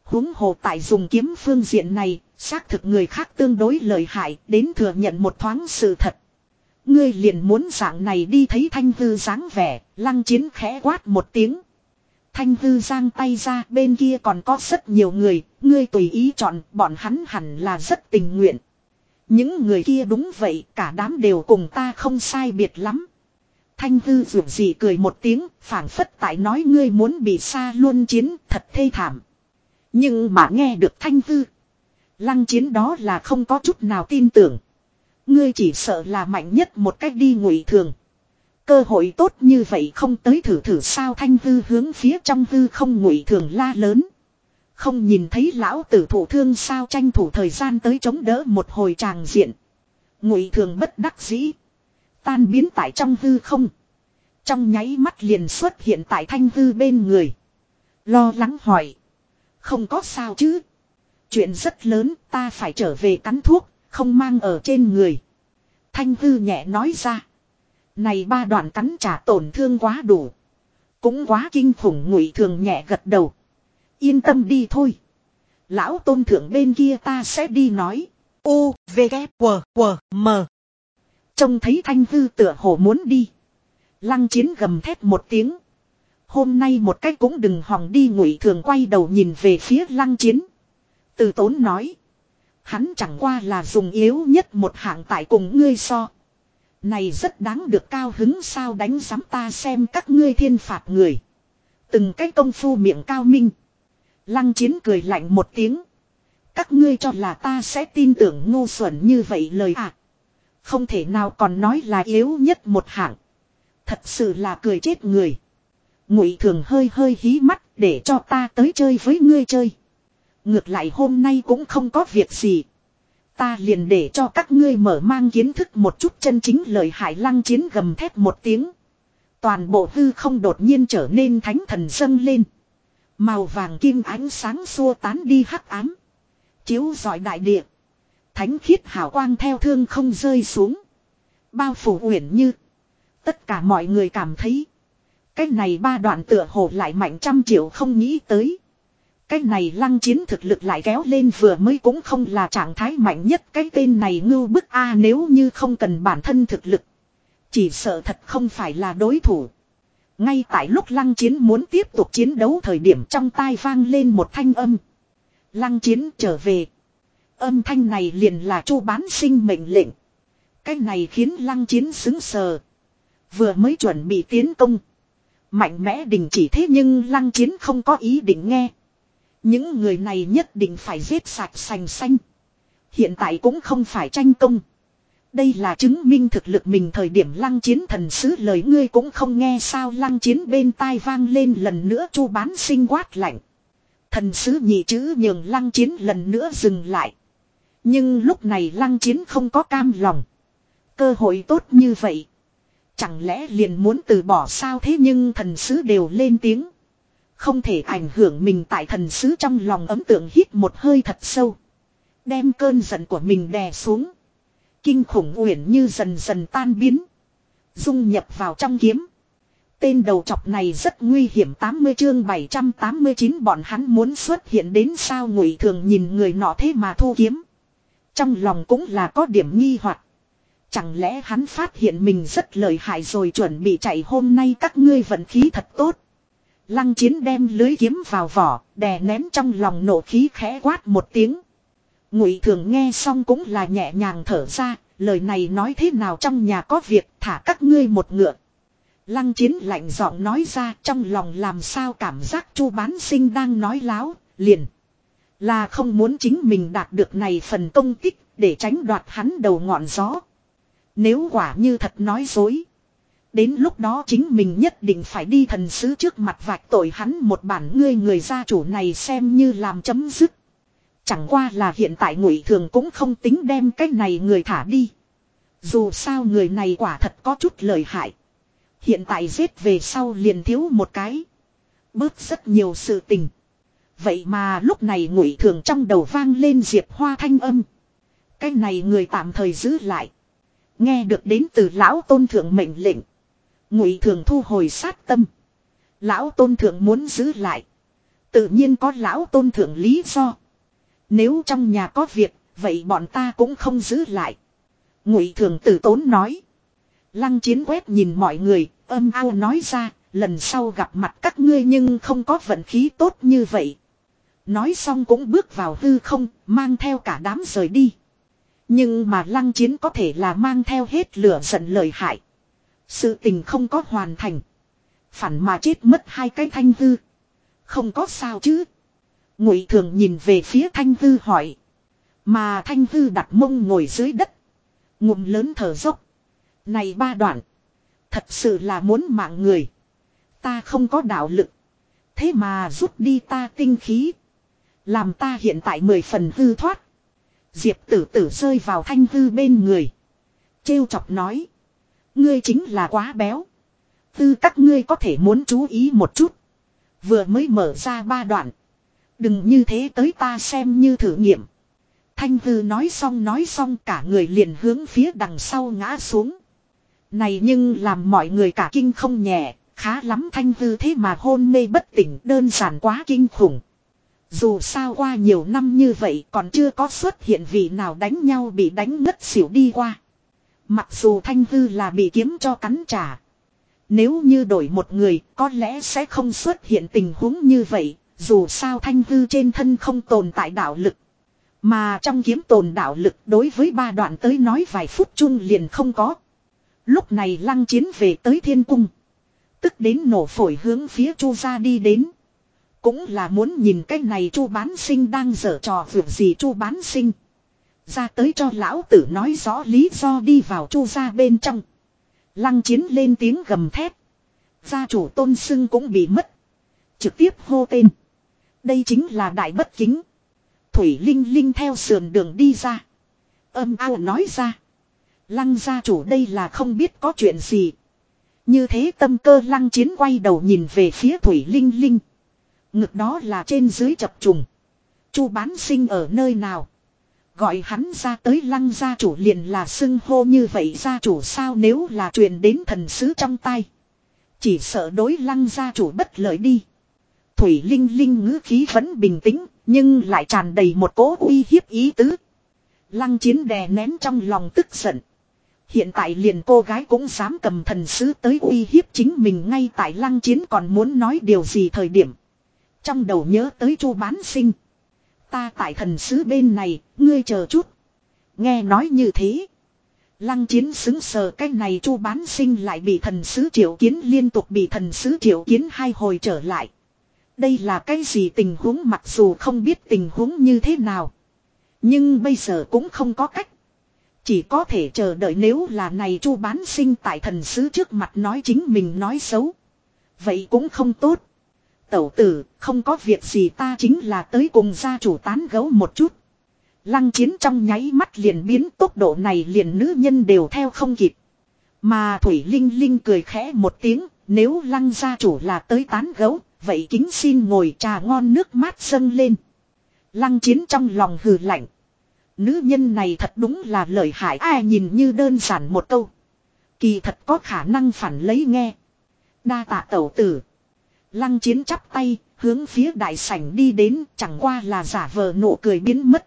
huống hồ tại dùng kiếm phương diện này. Xác thực người khác tương đối lợi hại. Đến thừa nhận một thoáng sự thật. Ngươi liền muốn dạng này đi thấy thanh hư dáng vẻ. Lăng chiến khẽ quát một tiếng. Thanh hư giang tay ra bên kia còn có rất nhiều người, ngươi tùy ý chọn, bọn hắn hẳn là rất tình nguyện. Những người kia đúng vậy, cả đám đều cùng ta không sai biệt lắm. Thanh hư rụt gì cười một tiếng, phảng phất tại nói ngươi muốn bị xa luôn chiến, thật thê thảm. Nhưng mà nghe được thanh hư. Lăng chiến đó là không có chút nào tin tưởng. Ngươi chỉ sợ là mạnh nhất một cách đi ngụy thường. Cơ hội tốt như vậy không tới thử thử sao thanh hư hướng phía trong hư không ngụy thường la lớn. Không nhìn thấy lão tử thủ thương sao tranh thủ thời gian tới chống đỡ một hồi tràng diện. Ngụy thường bất đắc dĩ. Tan biến tại trong hư không. Trong nháy mắt liền xuất hiện tại thanh hư bên người. Lo lắng hỏi. Không có sao chứ. Chuyện rất lớn ta phải trở về cắn thuốc. Không mang ở trên người. Thanh hư nhẹ nói ra. Này ba đoạn cắn trả tổn thương quá đủ. Cũng quá kinh khủng ngụy thường nhẹ gật đầu. Yên tâm đi thôi. Lão tôn thượng bên kia ta sẽ đi nói. U, V, K, W, W, M. Trông thấy thanh hư tựa hồ muốn đi. Lăng chiến gầm thét một tiếng. Hôm nay một cách cũng đừng hòng đi ngụy thường quay đầu nhìn về phía lăng chiến. Từ tốn nói. Hắn chẳng qua là dùng yếu nhất một hạng tại cùng ngươi so. Này rất đáng được cao hứng sao đánh giám ta xem các ngươi thiên phạt người. Từng cái công phu miệng cao minh. Lăng chiến cười lạnh một tiếng. Các ngươi cho là ta sẽ tin tưởng ngu xuẩn như vậy lời ạ. À. Không thể nào còn nói là yếu nhất một hạng. Thật sự là cười chết người. Ngụy thường hơi hơi hí mắt để cho ta tới chơi với ngươi chơi. Ngược lại hôm nay cũng không có việc gì. Ta liền để cho các ngươi mở mang kiến thức một chút chân chính lời hải lăng chiến gầm thép một tiếng. Toàn bộ hư không đột nhiên trở nên thánh thần dâng lên. Màu vàng kim ánh sáng xua tán đi hắc ám. Chiếu rọi đại địa. Thánh khiết hào quang theo thương không rơi xuống. Bao phủ uyển như. Tất cả mọi người cảm thấy. Cái này ba đoạn tựa hồ lại mạnh trăm triệu không nghĩ tới. Cái này lăng chiến thực lực lại kéo lên vừa mới cũng không là trạng thái mạnh nhất cái tên này ngưu bức a nếu như không cần bản thân thực lực. Chỉ sợ thật không phải là đối thủ. Ngay tại lúc lăng chiến muốn tiếp tục chiến đấu thời điểm trong tai vang lên một thanh âm. Lăng chiến trở về. Âm thanh này liền là chu bán sinh mệnh lệnh. Cái này khiến lăng chiến xứng sờ. Vừa mới chuẩn bị tiến công. Mạnh mẽ đình chỉ thế nhưng lăng chiến không có ý định nghe. Những người này nhất định phải giết sạch sành xanh. Hiện tại cũng không phải tranh công. Đây là chứng minh thực lực mình thời điểm lăng chiến thần sứ lời ngươi cũng không nghe sao lăng chiến bên tai vang lên lần nữa chu bán sinh quát lạnh. Thần sứ nhị chữ nhường lăng chiến lần nữa dừng lại. Nhưng lúc này lăng chiến không có cam lòng. Cơ hội tốt như vậy. Chẳng lẽ liền muốn từ bỏ sao thế nhưng thần sứ đều lên tiếng. Không thể ảnh hưởng mình tại thần sứ trong lòng ấm tượng hít một hơi thật sâu. Đem cơn giận của mình đè xuống. Kinh khủng uyển như dần dần tan biến. Dung nhập vào trong kiếm. Tên đầu chọc này rất nguy hiểm 80 chương 789 bọn hắn muốn xuất hiện đến sao ngụy thường nhìn người nọ thế mà thu kiếm. Trong lòng cũng là có điểm nghi hoặc Chẳng lẽ hắn phát hiện mình rất lợi hại rồi chuẩn bị chạy hôm nay các ngươi vận khí thật tốt. Lăng chiến đem lưới kiếm vào vỏ, đè nén trong lòng nổ khí khẽ quát một tiếng. Ngụy thường nghe xong cũng là nhẹ nhàng thở ra, lời này nói thế nào trong nhà có việc thả các ngươi một ngựa. Lăng chiến lạnh giọng nói ra trong lòng làm sao cảm giác chu bán sinh đang nói láo, liền. Là không muốn chính mình đạt được này phần công kích để tránh đoạt hắn đầu ngọn gió. Nếu quả như thật nói dối. Đến lúc đó chính mình nhất định phải đi thần sứ trước mặt vạch tội hắn một bản ngươi người gia chủ này xem như làm chấm dứt. Chẳng qua là hiện tại ngụy thường cũng không tính đem cái này người thả đi. Dù sao người này quả thật có chút lợi hại. Hiện tại giết về sau liền thiếu một cái. Bớt rất nhiều sự tình. Vậy mà lúc này ngụy thường trong đầu vang lên diệp hoa thanh âm. Cái này người tạm thời giữ lại. Nghe được đến từ lão tôn thượng mệnh lệnh. Ngụy thường thu hồi sát tâm. Lão tôn thượng muốn giữ lại. Tự nhiên có lão tôn thượng lý do. Nếu trong nhà có việc, vậy bọn ta cũng không giữ lại. Ngụy thường tử tốn nói. Lăng chiến quét nhìn mọi người, âm ao nói ra, lần sau gặp mặt các ngươi nhưng không có vận khí tốt như vậy. Nói xong cũng bước vào hư không, mang theo cả đám rời đi. Nhưng mà lăng chiến có thể là mang theo hết lửa giận lời hại. Sự tình không có hoàn thành. Phản mà chết mất hai cái thanh hư. Không có sao chứ. Ngụy thường nhìn về phía thanh hư hỏi. Mà thanh hư đặt mông ngồi dưới đất. Ngụm lớn thở dốc. Này ba đoạn. Thật sự là muốn mạng người. Ta không có đạo lực. Thế mà rút đi ta tinh khí. Làm ta hiện tại mười phần hư thoát. Diệp tử tử rơi vào thanh hư bên người. Trêu chọc nói. Ngươi chính là quá béo. Tư các ngươi có thể muốn chú ý một chút. Vừa mới mở ra ba đoạn. Đừng như thế tới ta xem như thử nghiệm. Thanh hư nói xong nói xong cả người liền hướng phía đằng sau ngã xuống. Này nhưng làm mọi người cả kinh không nhẹ, khá lắm thanh hư thế mà hôn mê bất tỉnh đơn giản quá kinh khủng. Dù sao qua nhiều năm như vậy còn chưa có xuất hiện vị nào đánh nhau bị đánh ngất xỉu đi qua. Mặc dù thanh hư là bị kiếm cho cắn trả. Nếu như đổi một người, có lẽ sẽ không xuất hiện tình huống như vậy. Dù sao thanh hư trên thân không tồn tại đạo lực. Mà trong kiếm tồn đạo lực đối với ba đoạn tới nói vài phút chung liền không có. Lúc này lăng chiến về tới thiên cung. Tức đến nổ phổi hướng phía chu ra đi đến. Cũng là muốn nhìn cái này chu bán sinh đang dở trò việc gì chu bán sinh. Ra tới cho lão tử nói rõ lý do đi vào chu ra bên trong. Lăng chiến lên tiếng gầm thét. Gia chủ tôn sưng cũng bị mất. Trực tiếp hô tên. Đây chính là đại bất kính. Thủy Linh Linh theo sườn đường đi ra. Âm ao nói ra. Lăng gia chủ đây là không biết có chuyện gì. Như thế tâm cơ lăng chiến quay đầu nhìn về phía Thủy Linh Linh. Ngực đó là trên dưới chập trùng. Chu bán sinh ở nơi nào. Gọi hắn ra tới lăng gia chủ liền là xưng hô như vậy gia chủ sao nếu là truyền đến thần sứ trong tay. Chỉ sợ đối lăng gia chủ bất lợi đi. Thủy Linh Linh ngữ khí vẫn bình tĩnh, nhưng lại tràn đầy một cố uy hiếp ý tứ. Lăng chiến đè nén trong lòng tức giận. Hiện tại liền cô gái cũng dám cầm thần sứ tới uy hiếp chính mình ngay tại lăng chiến còn muốn nói điều gì thời điểm. Trong đầu nhớ tới chu bán sinh. Ta tại thần sứ bên này, ngươi chờ chút. Nghe nói như thế. Lăng chiến xứng sờ cái này chu bán sinh lại bị thần sứ triệu kiến liên tục bị thần sứ triệu kiến hai hồi trở lại. Đây là cái gì tình huống mặc dù không biết tình huống như thế nào. Nhưng bây giờ cũng không có cách. Chỉ có thể chờ đợi nếu là này chu bán sinh tại thần sứ trước mặt nói chính mình nói xấu. Vậy cũng không tốt. Tẩu tử, không có việc gì ta chính là tới cùng gia chủ tán gấu một chút. Lăng chiến trong nháy mắt liền biến tốc độ này liền nữ nhân đều theo không kịp. Mà Thủy Linh Linh cười khẽ một tiếng, nếu lăng gia chủ là tới tán gấu, vậy kính xin ngồi trà ngon nước mát dâng lên. Lăng chiến trong lòng hừ lạnh. Nữ nhân này thật đúng là lợi hại ai nhìn như đơn giản một câu. Kỳ thật có khả năng phản lấy nghe. Đa tạ tẩu tử. Lăng chiến chắp tay, hướng phía đại sảnh đi đến, chẳng qua là giả vờ nụ cười biến mất.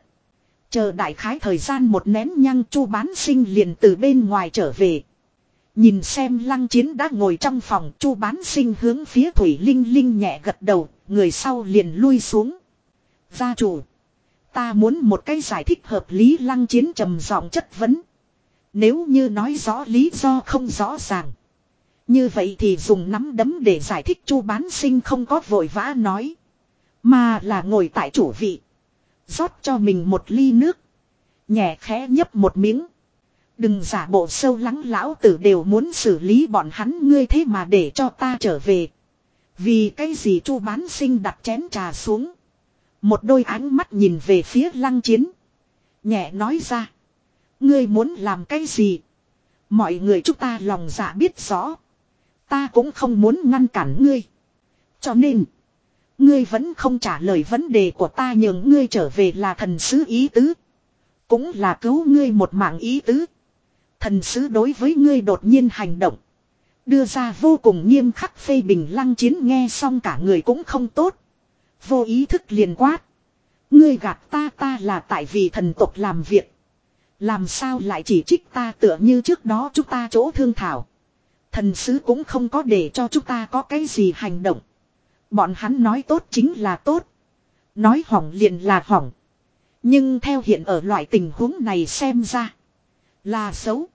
Chờ đại khái thời gian một nén nhăng chu bán sinh liền từ bên ngoài trở về. Nhìn xem lăng chiến đã ngồi trong phòng chu bán sinh hướng phía Thủy Linh Linh nhẹ gật đầu, người sau liền lui xuống. Gia chủ. Ta muốn một cái giải thích hợp lý lăng chiến trầm giọng chất vấn. Nếu như nói rõ lý do không rõ ràng. Như vậy thì dùng nắm đấm để giải thích chu bán sinh không có vội vã nói. Mà là ngồi tại chủ vị. rót cho mình một ly nước. Nhẹ khẽ nhấp một miếng. Đừng giả bộ sâu lắng lão tử đều muốn xử lý bọn hắn ngươi thế mà để cho ta trở về. Vì cái gì chu bán sinh đặt chén trà xuống. Một đôi ánh mắt nhìn về phía lăng chiến. Nhẹ nói ra. Ngươi muốn làm cái gì? Mọi người chúng ta lòng dạ biết rõ. Ta cũng không muốn ngăn cản ngươi. Cho nên. Ngươi vẫn không trả lời vấn đề của ta nhường ngươi trở về là thần sứ ý tứ. Cũng là cứu ngươi một mạng ý tứ. Thần sứ đối với ngươi đột nhiên hành động. Đưa ra vô cùng nghiêm khắc phê bình lăng chiến nghe xong cả người cũng không tốt. Vô ý thức liền quát. Ngươi gạt ta ta là tại vì thần tộc làm việc. Làm sao lại chỉ trích ta tựa như trước đó chúng ta chỗ thương thảo. Thần sứ cũng không có để cho chúng ta có cái gì hành động. Bọn hắn nói tốt chính là tốt. Nói hỏng liền là hỏng. Nhưng theo hiện ở loại tình huống này xem ra. Là xấu.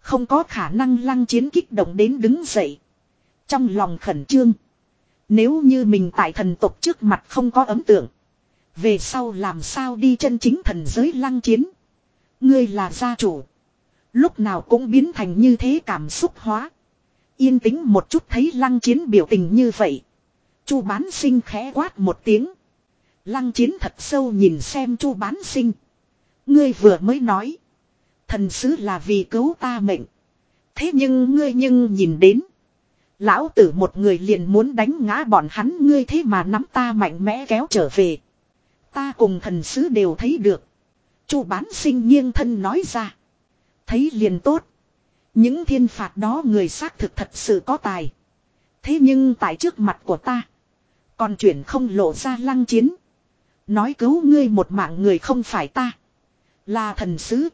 Không có khả năng lăng chiến kích động đến đứng dậy. Trong lòng khẩn trương. Nếu như mình tại thần tộc trước mặt không có ấn tượng. Về sau làm sao đi chân chính thần giới lăng chiến. Ngươi là gia chủ. Lúc nào cũng biến thành như thế cảm xúc hóa. Yên tĩnh một chút thấy lăng chiến biểu tình như vậy. Chu bán sinh khẽ quát một tiếng. Lăng chiến thật sâu nhìn xem chu bán sinh. Ngươi vừa mới nói. Thần sứ là vì cứu ta mệnh. Thế nhưng ngươi nhưng nhìn đến. Lão tử một người liền muốn đánh ngã bọn hắn, ngươi thế mà nắm ta mạnh mẽ kéo trở về. Ta cùng thần sứ đều thấy được. Chu bán sinh nghiêng thân nói ra. Thấy liền tốt. Những thiên phạt đó người xác thực thật sự có tài. Thế nhưng tại trước mặt của ta. Còn chuyển không lộ ra lăng chiến. Nói cứu ngươi một mạng người không phải ta. Là thần sứ.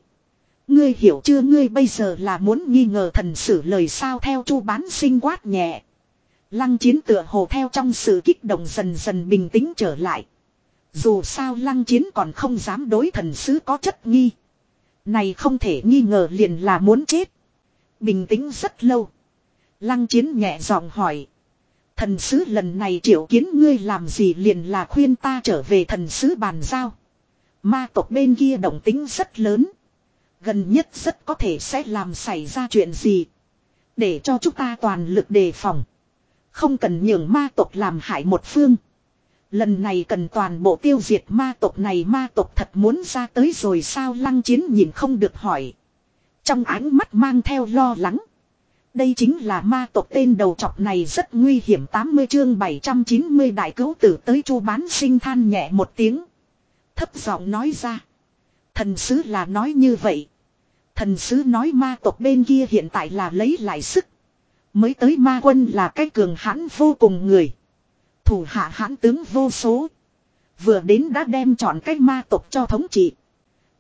Ngươi hiểu chưa ngươi bây giờ là muốn nghi ngờ thần sử lời sao theo chu bán sinh quát nhẹ. Lăng chiến tựa hồ theo trong sự kích động dần dần bình tĩnh trở lại. Dù sao lăng chiến còn không dám đối thần sứ có chất nghi. Này không thể nghi ngờ liền là muốn chết. Bình tĩnh rất lâu. Lăng chiến nhẹ giọng hỏi. Thần sứ lần này triệu kiến ngươi làm gì liền là khuyên ta trở về thần sứ bàn giao. Ma tộc bên kia động tính rất lớn. Gần nhất rất có thể sẽ làm xảy ra chuyện gì. Để cho chúng ta toàn lực đề phòng. Không cần nhường ma tộc làm hại một phương. Lần này cần toàn bộ tiêu diệt ma tộc này ma tộc thật muốn ra tới rồi sao lăng chiến nhìn không được hỏi. Trong ánh mắt mang theo lo lắng. Đây chính là ma tộc tên đầu trọc này rất nguy hiểm 80 chương 790 đại cứu tử tới chu bán sinh than nhẹ một tiếng. Thấp giọng nói ra. Thần sứ là nói như vậy. Thần sứ nói ma tộc bên kia hiện tại là lấy lại sức. Mới tới ma quân là cái cường hãn vô cùng người. Thủ hạ hãn tướng vô số. Vừa đến đã đem chọn cái ma tộc cho thống trị.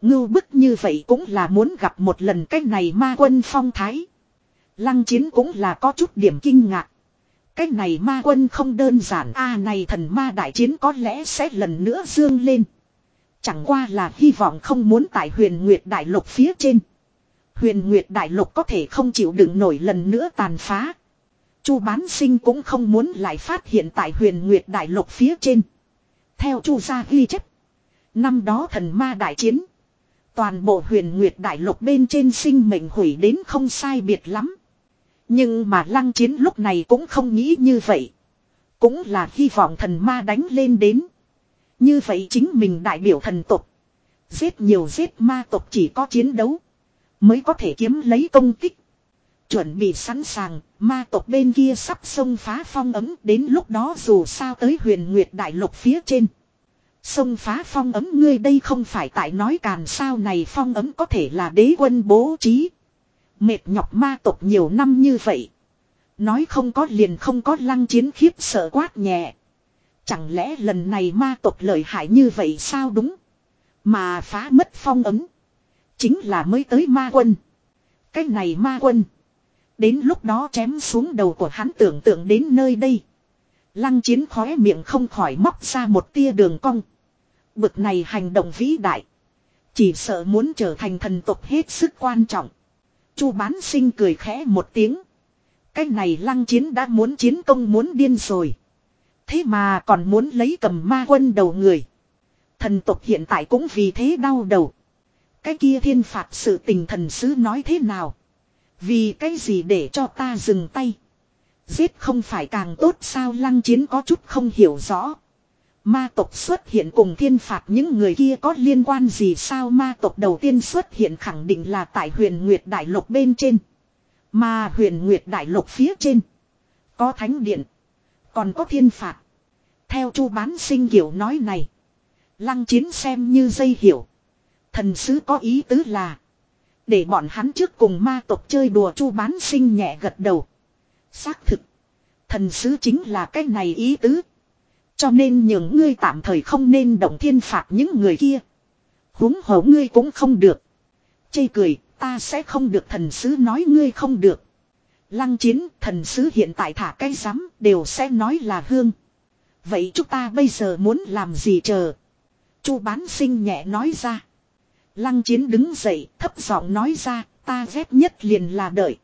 Ngưu bức như vậy cũng là muốn gặp một lần cái này ma quân phong thái. Lăng chiến cũng là có chút điểm kinh ngạc. Cái này ma quân không đơn giản a này thần ma đại chiến có lẽ sẽ lần nữa dương lên. Chẳng qua là hy vọng không muốn tại huyền nguyệt đại lục phía trên. Huyền Nguyệt Đại Lục có thể không chịu đựng nổi lần nữa tàn phá. Chu bán sinh cũng không muốn lại phát hiện tại huyền Nguyệt Đại Lục phía trên. Theo Chu gia ghi chép. Năm đó thần ma đại chiến. Toàn bộ huyền Nguyệt Đại Lục bên trên sinh mệnh hủy đến không sai biệt lắm. Nhưng mà lăng chiến lúc này cũng không nghĩ như vậy. Cũng là hy vọng thần ma đánh lên đến. Như vậy chính mình đại biểu thần tục. Giết nhiều giết ma tộc chỉ có chiến đấu. Mới có thể kiếm lấy công kích. Chuẩn bị sẵn sàng, ma tộc bên kia sắp xông phá phong ấm đến lúc đó dù sao tới huyền nguyệt đại lục phía trên. Xông phá phong ấm ngươi đây không phải tại nói càn sao này phong ấm có thể là đế quân bố trí. Mệt nhọc ma tộc nhiều năm như vậy. Nói không có liền không có lăng chiến khiếp sợ quát nhẹ. Chẳng lẽ lần này ma tộc lợi hại như vậy sao đúng. Mà phá mất phong ấm. Chính là mới tới ma quân. Cái này ma quân. Đến lúc đó chém xuống đầu của hắn tưởng tượng đến nơi đây. Lăng chiến khóe miệng không khỏi móc ra một tia đường cong. Bực này hành động vĩ đại. Chỉ sợ muốn trở thành thần tộc hết sức quan trọng. Chu bán sinh cười khẽ một tiếng. Cái này lăng chiến đã muốn chiến công muốn điên rồi. Thế mà còn muốn lấy cầm ma quân đầu người. Thần tộc hiện tại cũng vì thế đau đầu. Cái kia thiên phạt sự tình thần sứ nói thế nào. Vì cái gì để cho ta dừng tay. Giết không phải càng tốt sao lăng chiến có chút không hiểu rõ. Ma tộc xuất hiện cùng thiên phạt những người kia có liên quan gì sao ma tộc đầu tiên xuất hiện khẳng định là tại huyền Nguyệt Đại Lục bên trên. Mà huyền Nguyệt Đại Lục phía trên. Có thánh điện. Còn có thiên phạt. Theo chu bán sinh kiểu nói này. Lăng chiến xem như dây hiểu. Thần sứ có ý tứ là. Để bọn hắn trước cùng ma tộc chơi đùa chu bán sinh nhẹ gật đầu. Xác thực. Thần sứ chính là cái này ý tứ. Cho nên những ngươi tạm thời không nên động thiên phạt những người kia. huống hổ ngươi cũng không được. Chê cười, ta sẽ không được thần sứ nói ngươi không được. Lăng chiến, thần sứ hiện tại thả cái rắm đều sẽ nói là hương. Vậy chúng ta bây giờ muốn làm gì chờ? Chu bán sinh nhẹ nói ra. Lăng chiến đứng dậy, thấp giọng nói ra, ta ghét nhất liền là đợi.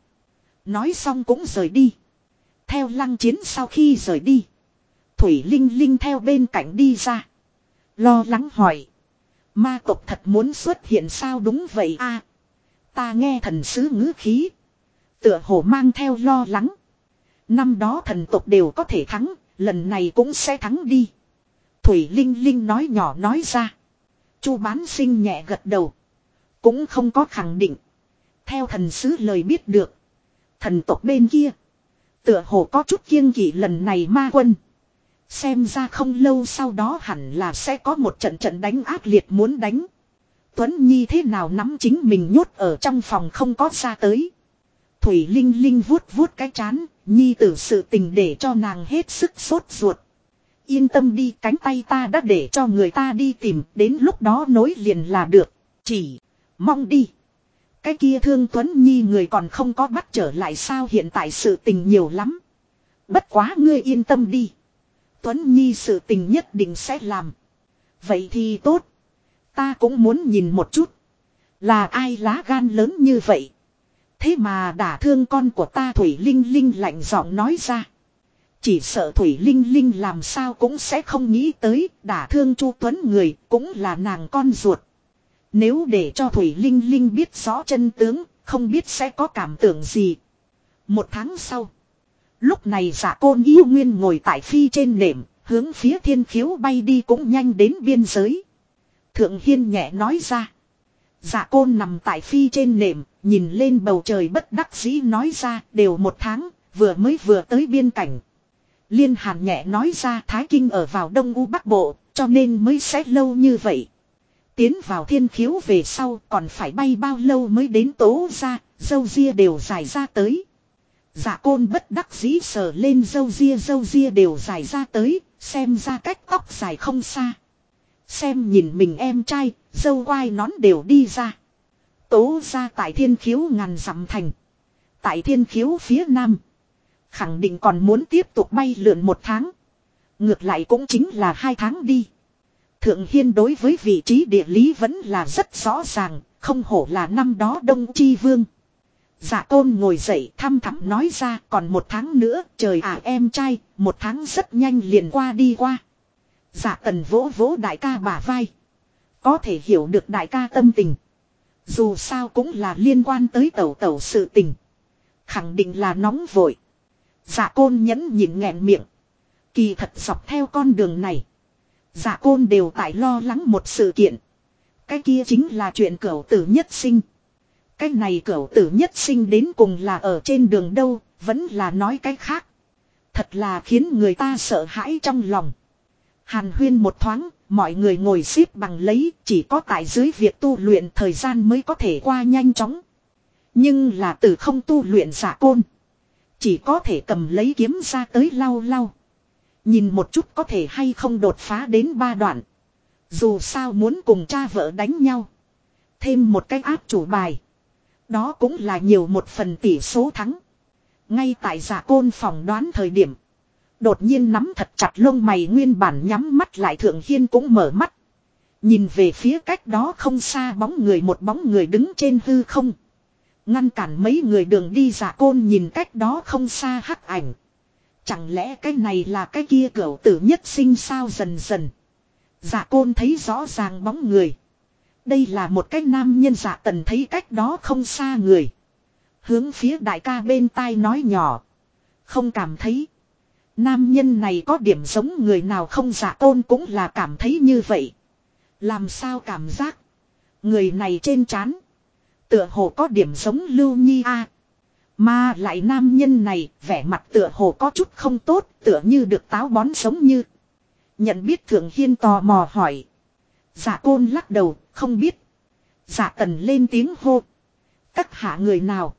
Nói xong cũng rời đi. Theo lăng chiến sau khi rời đi. Thủy Linh Linh theo bên cạnh đi ra. Lo lắng hỏi. Ma tộc thật muốn xuất hiện sao đúng vậy a Ta nghe thần sứ ngữ khí. Tựa hồ mang theo lo lắng. Năm đó thần tộc đều có thể thắng, lần này cũng sẽ thắng đi. Thủy Linh Linh nói nhỏ nói ra. Chu bán sinh nhẹ gật đầu. Cũng không có khẳng định. Theo thần sứ lời biết được. Thần tộc bên kia. Tựa hồ có chút kiêng kỵ lần này ma quân. Xem ra không lâu sau đó hẳn là sẽ có một trận trận đánh ác liệt muốn đánh. Tuấn Nhi thế nào nắm chính mình nhốt ở trong phòng không có ra tới. Thủy Linh Linh vuốt vuốt cái chán, Nhi tử sự tình để cho nàng hết sức sốt ruột. Yên tâm đi cánh tay ta đã để cho người ta đi tìm, đến lúc đó nối liền là được. Chỉ, mong đi. Cái kia thương Tuấn Nhi người còn không có bắt trở lại sao hiện tại sự tình nhiều lắm. Bất quá ngươi yên tâm đi. Tuấn Nhi sự tình nhất định sẽ làm. Vậy thì tốt. Ta cũng muốn nhìn một chút. Là ai lá gan lớn như vậy. Thế mà đã thương con của ta Thủy Linh Linh lạnh giọng nói ra. Chỉ sợ Thủy Linh Linh làm sao cũng sẽ không nghĩ tới đả thương Chu Tuấn người cũng là nàng con ruột. Nếu để cho Thủy Linh Linh biết rõ chân tướng, không biết sẽ có cảm tưởng gì. Một tháng sau, lúc này giả côn yêu nguyên ngồi tại phi trên nệm, hướng phía thiên khiếu bay đi cũng nhanh đến biên giới. Thượng Hiên nhẹ nói ra. Giả côn nằm tại phi trên nệm, nhìn lên bầu trời bất đắc dĩ nói ra đều một tháng, vừa mới vừa tới biên cảnh. Liên Hàn nhẹ nói ra Thái Kinh ở vào Đông U Bắc Bộ, cho nên mới sẽ lâu như vậy. Tiến vào thiên khiếu về sau còn phải bay bao lâu mới đến tố ra, dâu ria đều dài ra tới. Dạ côn bất đắc dĩ sờ lên dâu ria dâu ria đều dài ra tới, xem ra cách tóc dài không xa. Xem nhìn mình em trai, dâu quai nón đều đi ra. Tố ra tại thiên khiếu ngàn dặm thành. Tại thiên khiếu phía nam. Khẳng định còn muốn tiếp tục bay lượn một tháng. Ngược lại cũng chính là hai tháng đi. Thượng Hiên đối với vị trí địa lý vẫn là rất rõ ràng, không hổ là năm đó Đông Chi Vương. Dạ tôn ngồi dậy thăm thẳm nói ra còn một tháng nữa trời à em trai, một tháng rất nhanh liền qua đi qua. Dạ tần vỗ vỗ đại ca bả vai. Có thể hiểu được đại ca tâm tình. Dù sao cũng là liên quan tới tẩu tẩu sự tình. Khẳng định là nóng vội. Dạ côn nhẫn nhịn nghẹn miệng. Kỳ thật dọc theo con đường này. Dạ côn đều tại lo lắng một sự kiện. Cái kia chính là chuyện cẩu tử nhất sinh. Cái này cửu tử nhất sinh đến cùng là ở trên đường đâu, vẫn là nói cái khác. Thật là khiến người ta sợ hãi trong lòng. Hàn huyên một thoáng, mọi người ngồi xếp bằng lấy, chỉ có tại dưới việc tu luyện thời gian mới có thể qua nhanh chóng. Nhưng là từ không tu luyện giả côn. Chỉ có thể cầm lấy kiếm ra tới lau lau. Nhìn một chút có thể hay không đột phá đến ba đoạn. Dù sao muốn cùng cha vợ đánh nhau. Thêm một cái áp chủ bài. Đó cũng là nhiều một phần tỷ số thắng. Ngay tại giả côn phòng đoán thời điểm. Đột nhiên nắm thật chặt lông mày nguyên bản nhắm mắt lại thượng hiên cũng mở mắt. Nhìn về phía cách đó không xa bóng người một bóng người đứng trên hư không. Ngăn cản mấy người đường đi giả côn nhìn cách đó không xa hắc ảnh. Chẳng lẽ cái này là cái kia cửu tử nhất sinh sao dần dần. Giả côn thấy rõ ràng bóng người. Đây là một cách nam nhân giả tần thấy cách đó không xa người. Hướng phía đại ca bên tai nói nhỏ. Không cảm thấy. Nam nhân này có điểm giống người nào không giả tôn cũng là cảm thấy như vậy. Làm sao cảm giác. Người này trên chán. Tựa hồ có điểm giống lưu nhi a Mà lại nam nhân này, vẻ mặt tựa hồ có chút không tốt, tựa như được táo bón sống như. Nhận biết thượng hiên tò mò hỏi. Giả côn lắc đầu không biết. Giả tần lên tiếng hô. Các hạ người nào.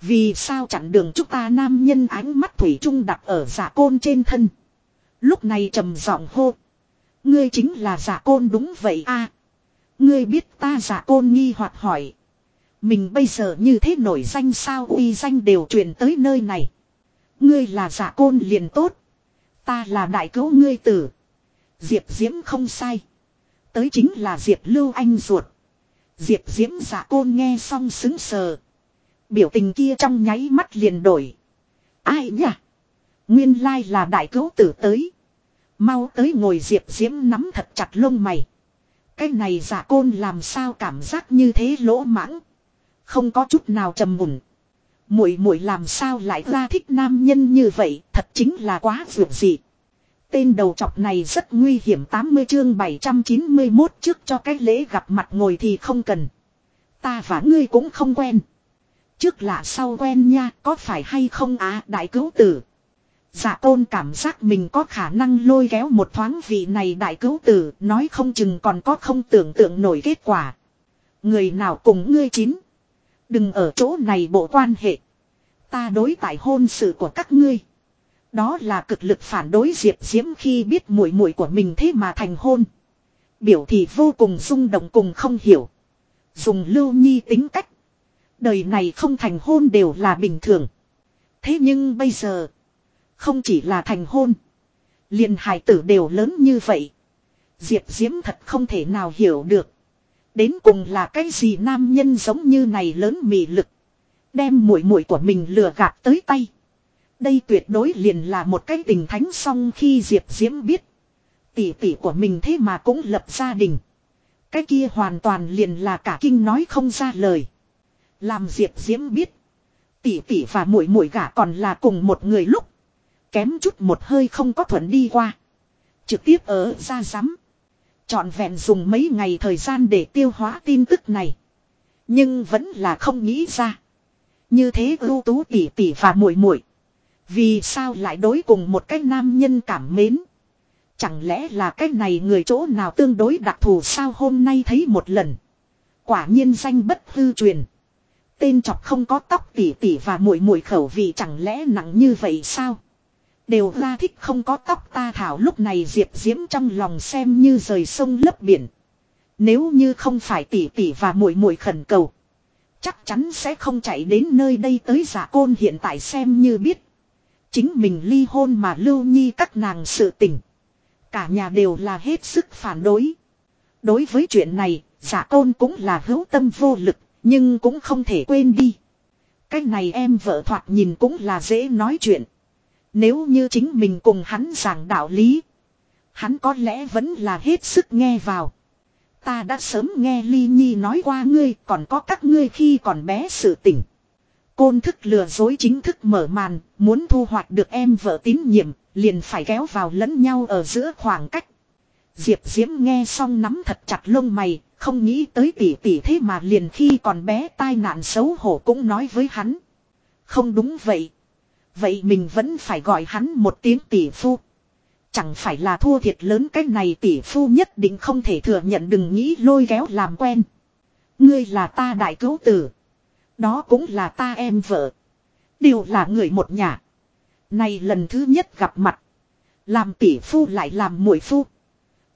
Vì sao chặn đường chúng ta nam nhân ánh mắt thủy trung đặt ở giả côn trên thân. Lúc này trầm giọng hô. Ngươi chính là giả côn đúng vậy a Ngươi biết ta giả côn nghi hoặc hỏi. Mình bây giờ như thế nổi danh sao uy danh đều truyền tới nơi này. Ngươi là giả côn liền tốt. Ta là đại cứu ngươi tử. Diệp Diễm không sai. Tới chính là Diệp Lưu Anh ruột. Diệp Diễm giả côn nghe xong xứng sờ. Biểu tình kia trong nháy mắt liền đổi. Ai nhỉ? Nguyên lai là đại cứu tử tới. Mau tới ngồi Diệp Diễm nắm thật chặt lông mày. Cái này giả côn làm sao cảm giác như thế lỗ mãng. Không có chút nào trầm mùn. Muội muội làm sao lại ra thích nam nhân như vậy, thật chính là quá vượt dị. Tên đầu chọc này rất nguy hiểm 80 chương 791 trước cho cái lễ gặp mặt ngồi thì không cần. Ta và ngươi cũng không quen. Trước là sau quen nha, có phải hay không á à, đại cứu tử. Dạ tôn cảm giác mình có khả năng lôi kéo một thoáng vị này đại cứu tử, nói không chừng còn có không tưởng tượng nổi kết quả. Người nào cùng ngươi chín. Đừng ở chỗ này bộ quan hệ. Ta đối tại hôn sự của các ngươi. Đó là cực lực phản đối Diệp Diễm khi biết muội muội của mình thế mà thành hôn. Biểu thị vô cùng rung động cùng không hiểu. Dùng lưu nhi tính cách. Đời này không thành hôn đều là bình thường. Thế nhưng bây giờ. Không chỉ là thành hôn. liền hài tử đều lớn như vậy. Diệp Diễm thật không thể nào hiểu được. Đến cùng là cái gì nam nhân giống như này lớn mị lực. Đem muội muội của mình lừa gạt tới tay. Đây tuyệt đối liền là một cái tình thánh song khi Diệp Diễm biết. Tỷ tỷ của mình thế mà cũng lập gia đình. Cái kia hoàn toàn liền là cả kinh nói không ra lời. Làm Diệp Diễm biết. Tỷ tỷ và muội muội gả còn là cùng một người lúc. Kém chút một hơi không có thuận đi qua. Trực tiếp ở ra rắm. Chọn vẹn dùng mấy ngày thời gian để tiêu hóa tin tức này. Nhưng vẫn là không nghĩ ra. Như thế ưu tú tỷ tỷ và muội muội vì sao lại đối cùng một cái nam nhân cảm mến. Chẳng lẽ là cái này người chỗ nào tương đối đặc thù sao hôm nay thấy một lần. Quả nhiên danh bất hư truyền. Tên chọc không có tóc tỉ tỉ và muội muội khẩu vị chẳng lẽ nặng như vậy sao? Đều ra thích không có tóc ta thảo lúc này diệp diễm trong lòng xem như rời sông lấp biển. Nếu như không phải tỉ tỉ và muội muội khẩn cầu. Chắc chắn sẽ không chạy đến nơi đây tới giả côn hiện tại xem như biết. Chính mình ly hôn mà lưu nhi các nàng sự tình. Cả nhà đều là hết sức phản đối. Đối với chuyện này, giả côn cũng là hữu tâm vô lực, nhưng cũng không thể quên đi. Cái này em vợ thoạt nhìn cũng là dễ nói chuyện. Nếu như chính mình cùng hắn giảng đạo lý. Hắn có lẽ vẫn là hết sức nghe vào. Ta đã sớm nghe Ly Nhi nói qua ngươi còn có các ngươi khi còn bé sự tỉnh. Côn thức lừa dối chính thức mở màn, muốn thu hoạch được em vợ tín nhiệm, liền phải kéo vào lẫn nhau ở giữa khoảng cách. Diệp Diễm nghe xong nắm thật chặt lông mày, không nghĩ tới tỷ tỷ thế mà liền khi còn bé tai nạn xấu hổ cũng nói với hắn. Không đúng vậy. Vậy mình vẫn phải gọi hắn một tiếng tỷ phu. Chẳng phải là thua thiệt lớn cái này tỷ phu nhất định không thể thừa nhận đừng nghĩ lôi kéo làm quen. Ngươi là ta đại cứu tử. Đó cũng là ta em vợ. Đều là người một nhà. Này lần thứ nhất gặp mặt. Làm tỷ phu lại làm muội phu.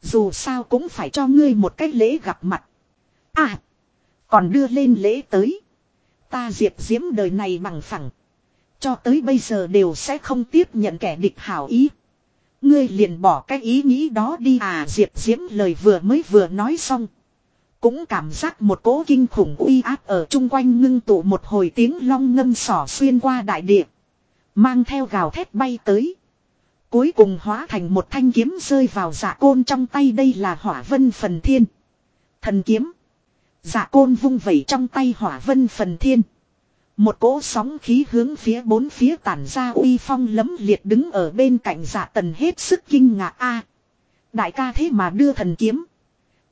Dù sao cũng phải cho ngươi một cách lễ gặp mặt. À. Còn đưa lên lễ tới. Ta diệp diễm đời này bằng phẳng. Cho tới bây giờ đều sẽ không tiếp nhận kẻ địch hảo ý. Ngươi liền bỏ cái ý nghĩ đó đi à Diệp Diễm lời vừa mới vừa nói xong. Cũng cảm giác một cỗ kinh khủng uy áp ở chung quanh ngưng tụ một hồi tiếng long ngâm sỏ xuyên qua đại địa. Mang theo gào thét bay tới. Cuối cùng hóa thành một thanh kiếm rơi vào dạ côn trong tay, đây là hỏa vân phần thiên. Thần kiếm. Dạ côn vung vẩy trong tay hỏa vân phần thiên. Một cỗ sóng khí hướng phía bốn phía tản ra uy phong lấm liệt đứng ở bên cạnh dạ tần hết sức kinh ngạc a, Đại ca thế mà đưa thần kiếm.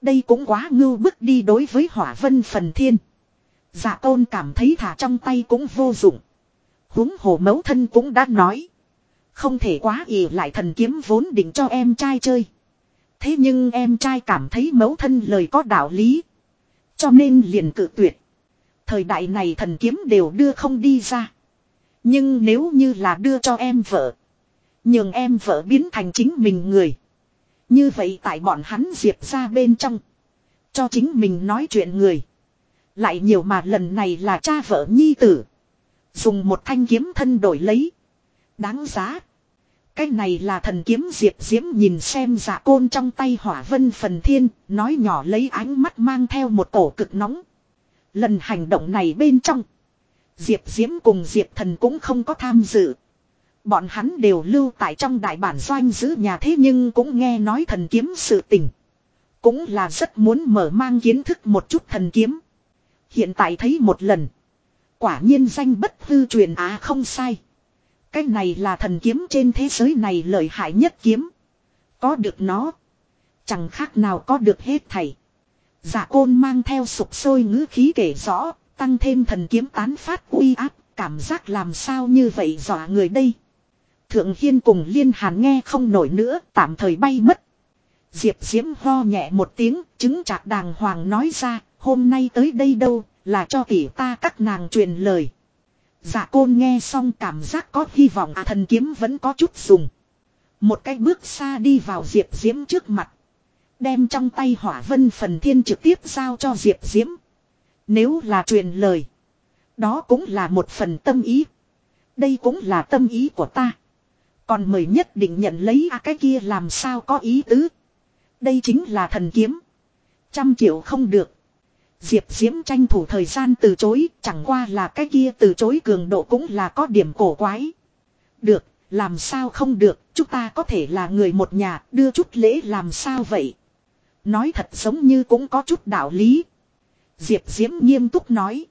Đây cũng quá ngưu bức đi đối với hỏa vân phần thiên. Dạ tôn cảm thấy thả trong tay cũng vô dụng. huống hồ mấu thân cũng đã nói. Không thể quá ỉ lại thần kiếm vốn định cho em trai chơi. Thế nhưng em trai cảm thấy mấu thân lời có đạo lý. Cho nên liền cự tuyệt. Thời đại này thần kiếm đều đưa không đi ra. Nhưng nếu như là đưa cho em vợ. Nhường em vợ biến thành chính mình người. Như vậy tại bọn hắn diệp ra bên trong. Cho chính mình nói chuyện người. Lại nhiều mà lần này là cha vợ nhi tử. Dùng một thanh kiếm thân đổi lấy. Đáng giá. Cái này là thần kiếm diệp diễm nhìn xem giả côn trong tay hỏa vân phần thiên. Nói nhỏ lấy ánh mắt mang theo một cổ cực nóng. Lần hành động này bên trong. Diệp diễm cùng diệp thần cũng không có tham dự. Bọn hắn đều lưu tại trong đại bản doanh giữ nhà thế nhưng cũng nghe nói thần kiếm sự tình. Cũng là rất muốn mở mang kiến thức một chút thần kiếm. Hiện tại thấy một lần. Quả nhiên danh bất hư truyền á không sai. Cái này là thần kiếm trên thế giới này lợi hại nhất kiếm. Có được nó. Chẳng khác nào có được hết thầy. Giả côn mang theo sục sôi ngữ khí kể rõ. Tăng thêm thần kiếm tán phát uy áp. Cảm giác làm sao như vậy dọa người đây. Thượng Hiên cùng Liên Hàn nghe không nổi nữa, tạm thời bay mất. Diệp Diễm ho nhẹ một tiếng, chứng chạc đàng hoàng nói ra, hôm nay tới đây đâu, là cho tỷ ta các nàng truyền lời. Dạ côn nghe xong cảm giác có hy vọng à thần kiếm vẫn có chút dùng. Một cái bước xa đi vào Diệp Diễm trước mặt. Đem trong tay hỏa vân phần thiên trực tiếp giao cho Diệp Diễm. Nếu là truyền lời. Đó cũng là một phần tâm ý. Đây cũng là tâm ý của ta. Còn mời nhất định nhận lấy à cái kia làm sao có ý tứ. Đây chính là thần kiếm. Trăm triệu không được. Diệp Diễm tranh thủ thời gian từ chối, chẳng qua là cái kia từ chối cường độ cũng là có điểm cổ quái. Được, làm sao không được, chúng ta có thể là người một nhà, đưa chút lễ làm sao vậy. Nói thật giống như cũng có chút đạo lý. Diệp Diễm nghiêm túc nói.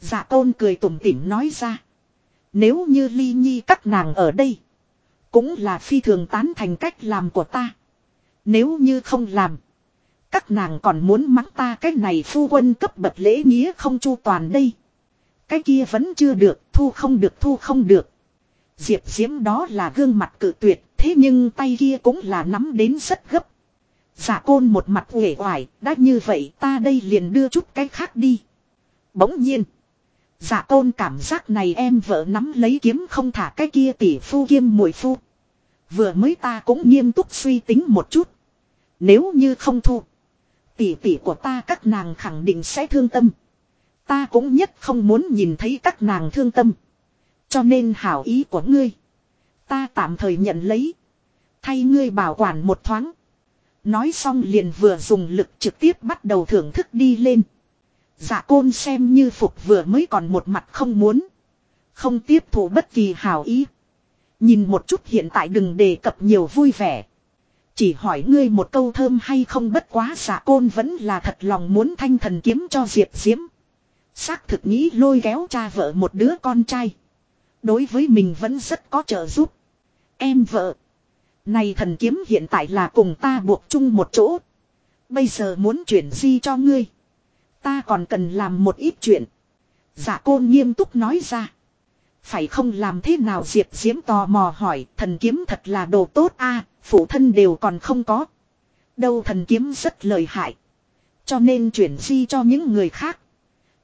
Dạ tôn cười tủm tỉm nói ra. Nếu như ly nhi các nàng ở đây. Cũng là phi thường tán thành cách làm của ta. Nếu như không làm. Các nàng còn muốn mắng ta cái này phu quân cấp bậc lễ nghĩa không chu toàn đây. Cái kia vẫn chưa được, thu không được thu không được. Diệp diễm đó là gương mặt cự tuyệt, thế nhưng tay kia cũng là nắm đến rất gấp. Giả côn một mặt uể oải, đã như vậy ta đây liền đưa chút cái khác đi. Bỗng nhiên dạ tôn cảm giác này em vợ nắm lấy kiếm không thả cái kia tỷ phu kiêm mùi phu. Vừa mới ta cũng nghiêm túc suy tính một chút. Nếu như không thu. Tỷ tỷ của ta các nàng khẳng định sẽ thương tâm. Ta cũng nhất không muốn nhìn thấy các nàng thương tâm. Cho nên hảo ý của ngươi. Ta tạm thời nhận lấy. Thay ngươi bảo quản một thoáng. Nói xong liền vừa dùng lực trực tiếp bắt đầu thưởng thức đi lên. Dạ côn xem như phục vừa mới còn một mặt không muốn. Không tiếp thụ bất kỳ hào ý. Nhìn một chút hiện tại đừng đề cập nhiều vui vẻ. Chỉ hỏi ngươi một câu thơm hay không bất quá giả côn vẫn là thật lòng muốn thanh thần kiếm cho Diệp Diễm. Xác thực nghĩ lôi kéo cha vợ một đứa con trai. Đối với mình vẫn rất có trợ giúp. Em vợ. Này thần kiếm hiện tại là cùng ta buộc chung một chỗ. Bây giờ muốn chuyển di cho ngươi. Ta còn cần làm một ít chuyện. Giả côn nghiêm túc nói ra. Phải không làm thế nào Diệp Diễm tò mò hỏi, thần kiếm thật là đồ tốt a, phụ thân đều còn không có. Đâu thần kiếm rất lợi hại. Cho nên chuyển di cho những người khác.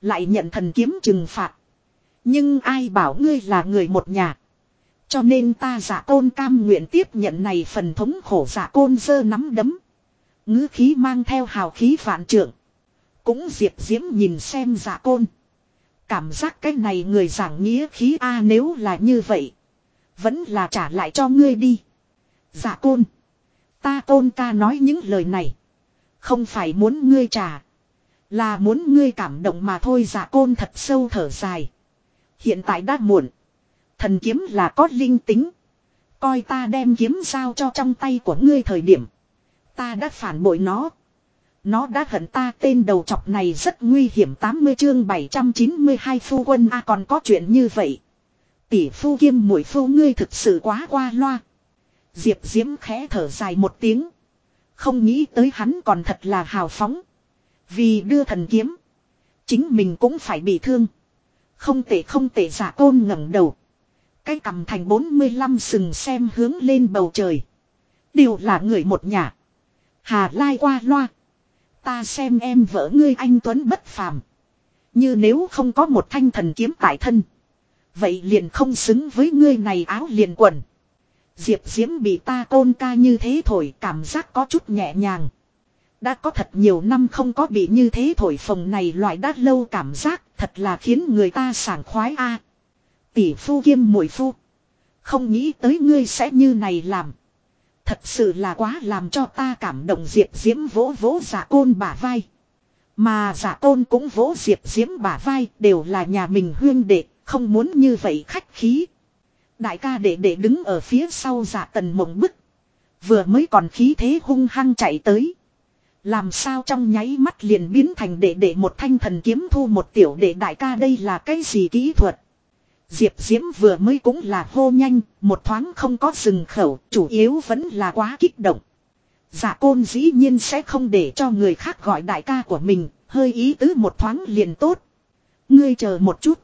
Lại nhận thần kiếm trừng phạt. Nhưng ai bảo ngươi là người một nhà. Cho nên ta giả côn cam nguyện tiếp nhận này phần thống khổ giả côn dơ nắm đấm. ngữ khí mang theo hào khí vạn trưởng. Cũng diệp diễm nhìn xem giả côn. Cảm giác cái này người giảng nghĩa khí a nếu là như vậy. Vẫn là trả lại cho ngươi đi. giả côn. Ta côn ca nói những lời này. Không phải muốn ngươi trả. Là muốn ngươi cảm động mà thôi giả côn thật sâu thở dài. Hiện tại đã muộn. Thần kiếm là có linh tính. Coi ta đem kiếm sao cho trong tay của ngươi thời điểm. Ta đã phản bội nó. Nó đã hận ta tên đầu chọc này rất nguy hiểm 80 chương 792 phu quân A còn có chuyện như vậy. Tỷ phu kiêm mũi phu ngươi thực sự quá qua loa. Diệp Diễm khẽ thở dài một tiếng. Không nghĩ tới hắn còn thật là hào phóng. Vì đưa thần kiếm. Chính mình cũng phải bị thương. Không tệ không tệ, giả côn ngẩng đầu. Cái cầm thành 45 sừng xem hướng lên bầu trời. Đều là người một nhà. Hà lai qua loa. Ta xem em vợ ngươi anh Tuấn bất phàm. Như nếu không có một thanh thần kiếm tại thân. Vậy liền không xứng với ngươi này áo liền quần. Diệp Diễm bị ta côn ca như thế thổi cảm giác có chút nhẹ nhàng. Đã có thật nhiều năm không có bị như thế thổi phồng này loại đát lâu cảm giác thật là khiến người ta sảng khoái a. Tỷ phu kiêm muội phu. Không nghĩ tới ngươi sẽ như này làm. Thật sự là quá làm cho ta cảm động Diệp Diễm vỗ vỗ giả côn bả vai. Mà giả côn cũng vỗ Diệp Diễm bả vai đều là nhà mình huyên đệ, không muốn như vậy khách khí. Đại ca đệ đệ đứng ở phía sau giả tần mộng bức. Vừa mới còn khí thế hung hăng chạy tới. Làm sao trong nháy mắt liền biến thành đệ đệ một thanh thần kiếm thu một tiểu đệ đại ca đây là cái gì kỹ thuật. Diệp Diễm vừa mới cũng là hô nhanh, một thoáng không có dừng khẩu, chủ yếu vẫn là quá kích động. Dạ côn dĩ nhiên sẽ không để cho người khác gọi đại ca của mình, hơi ý tứ một thoáng liền tốt. Ngươi chờ một chút.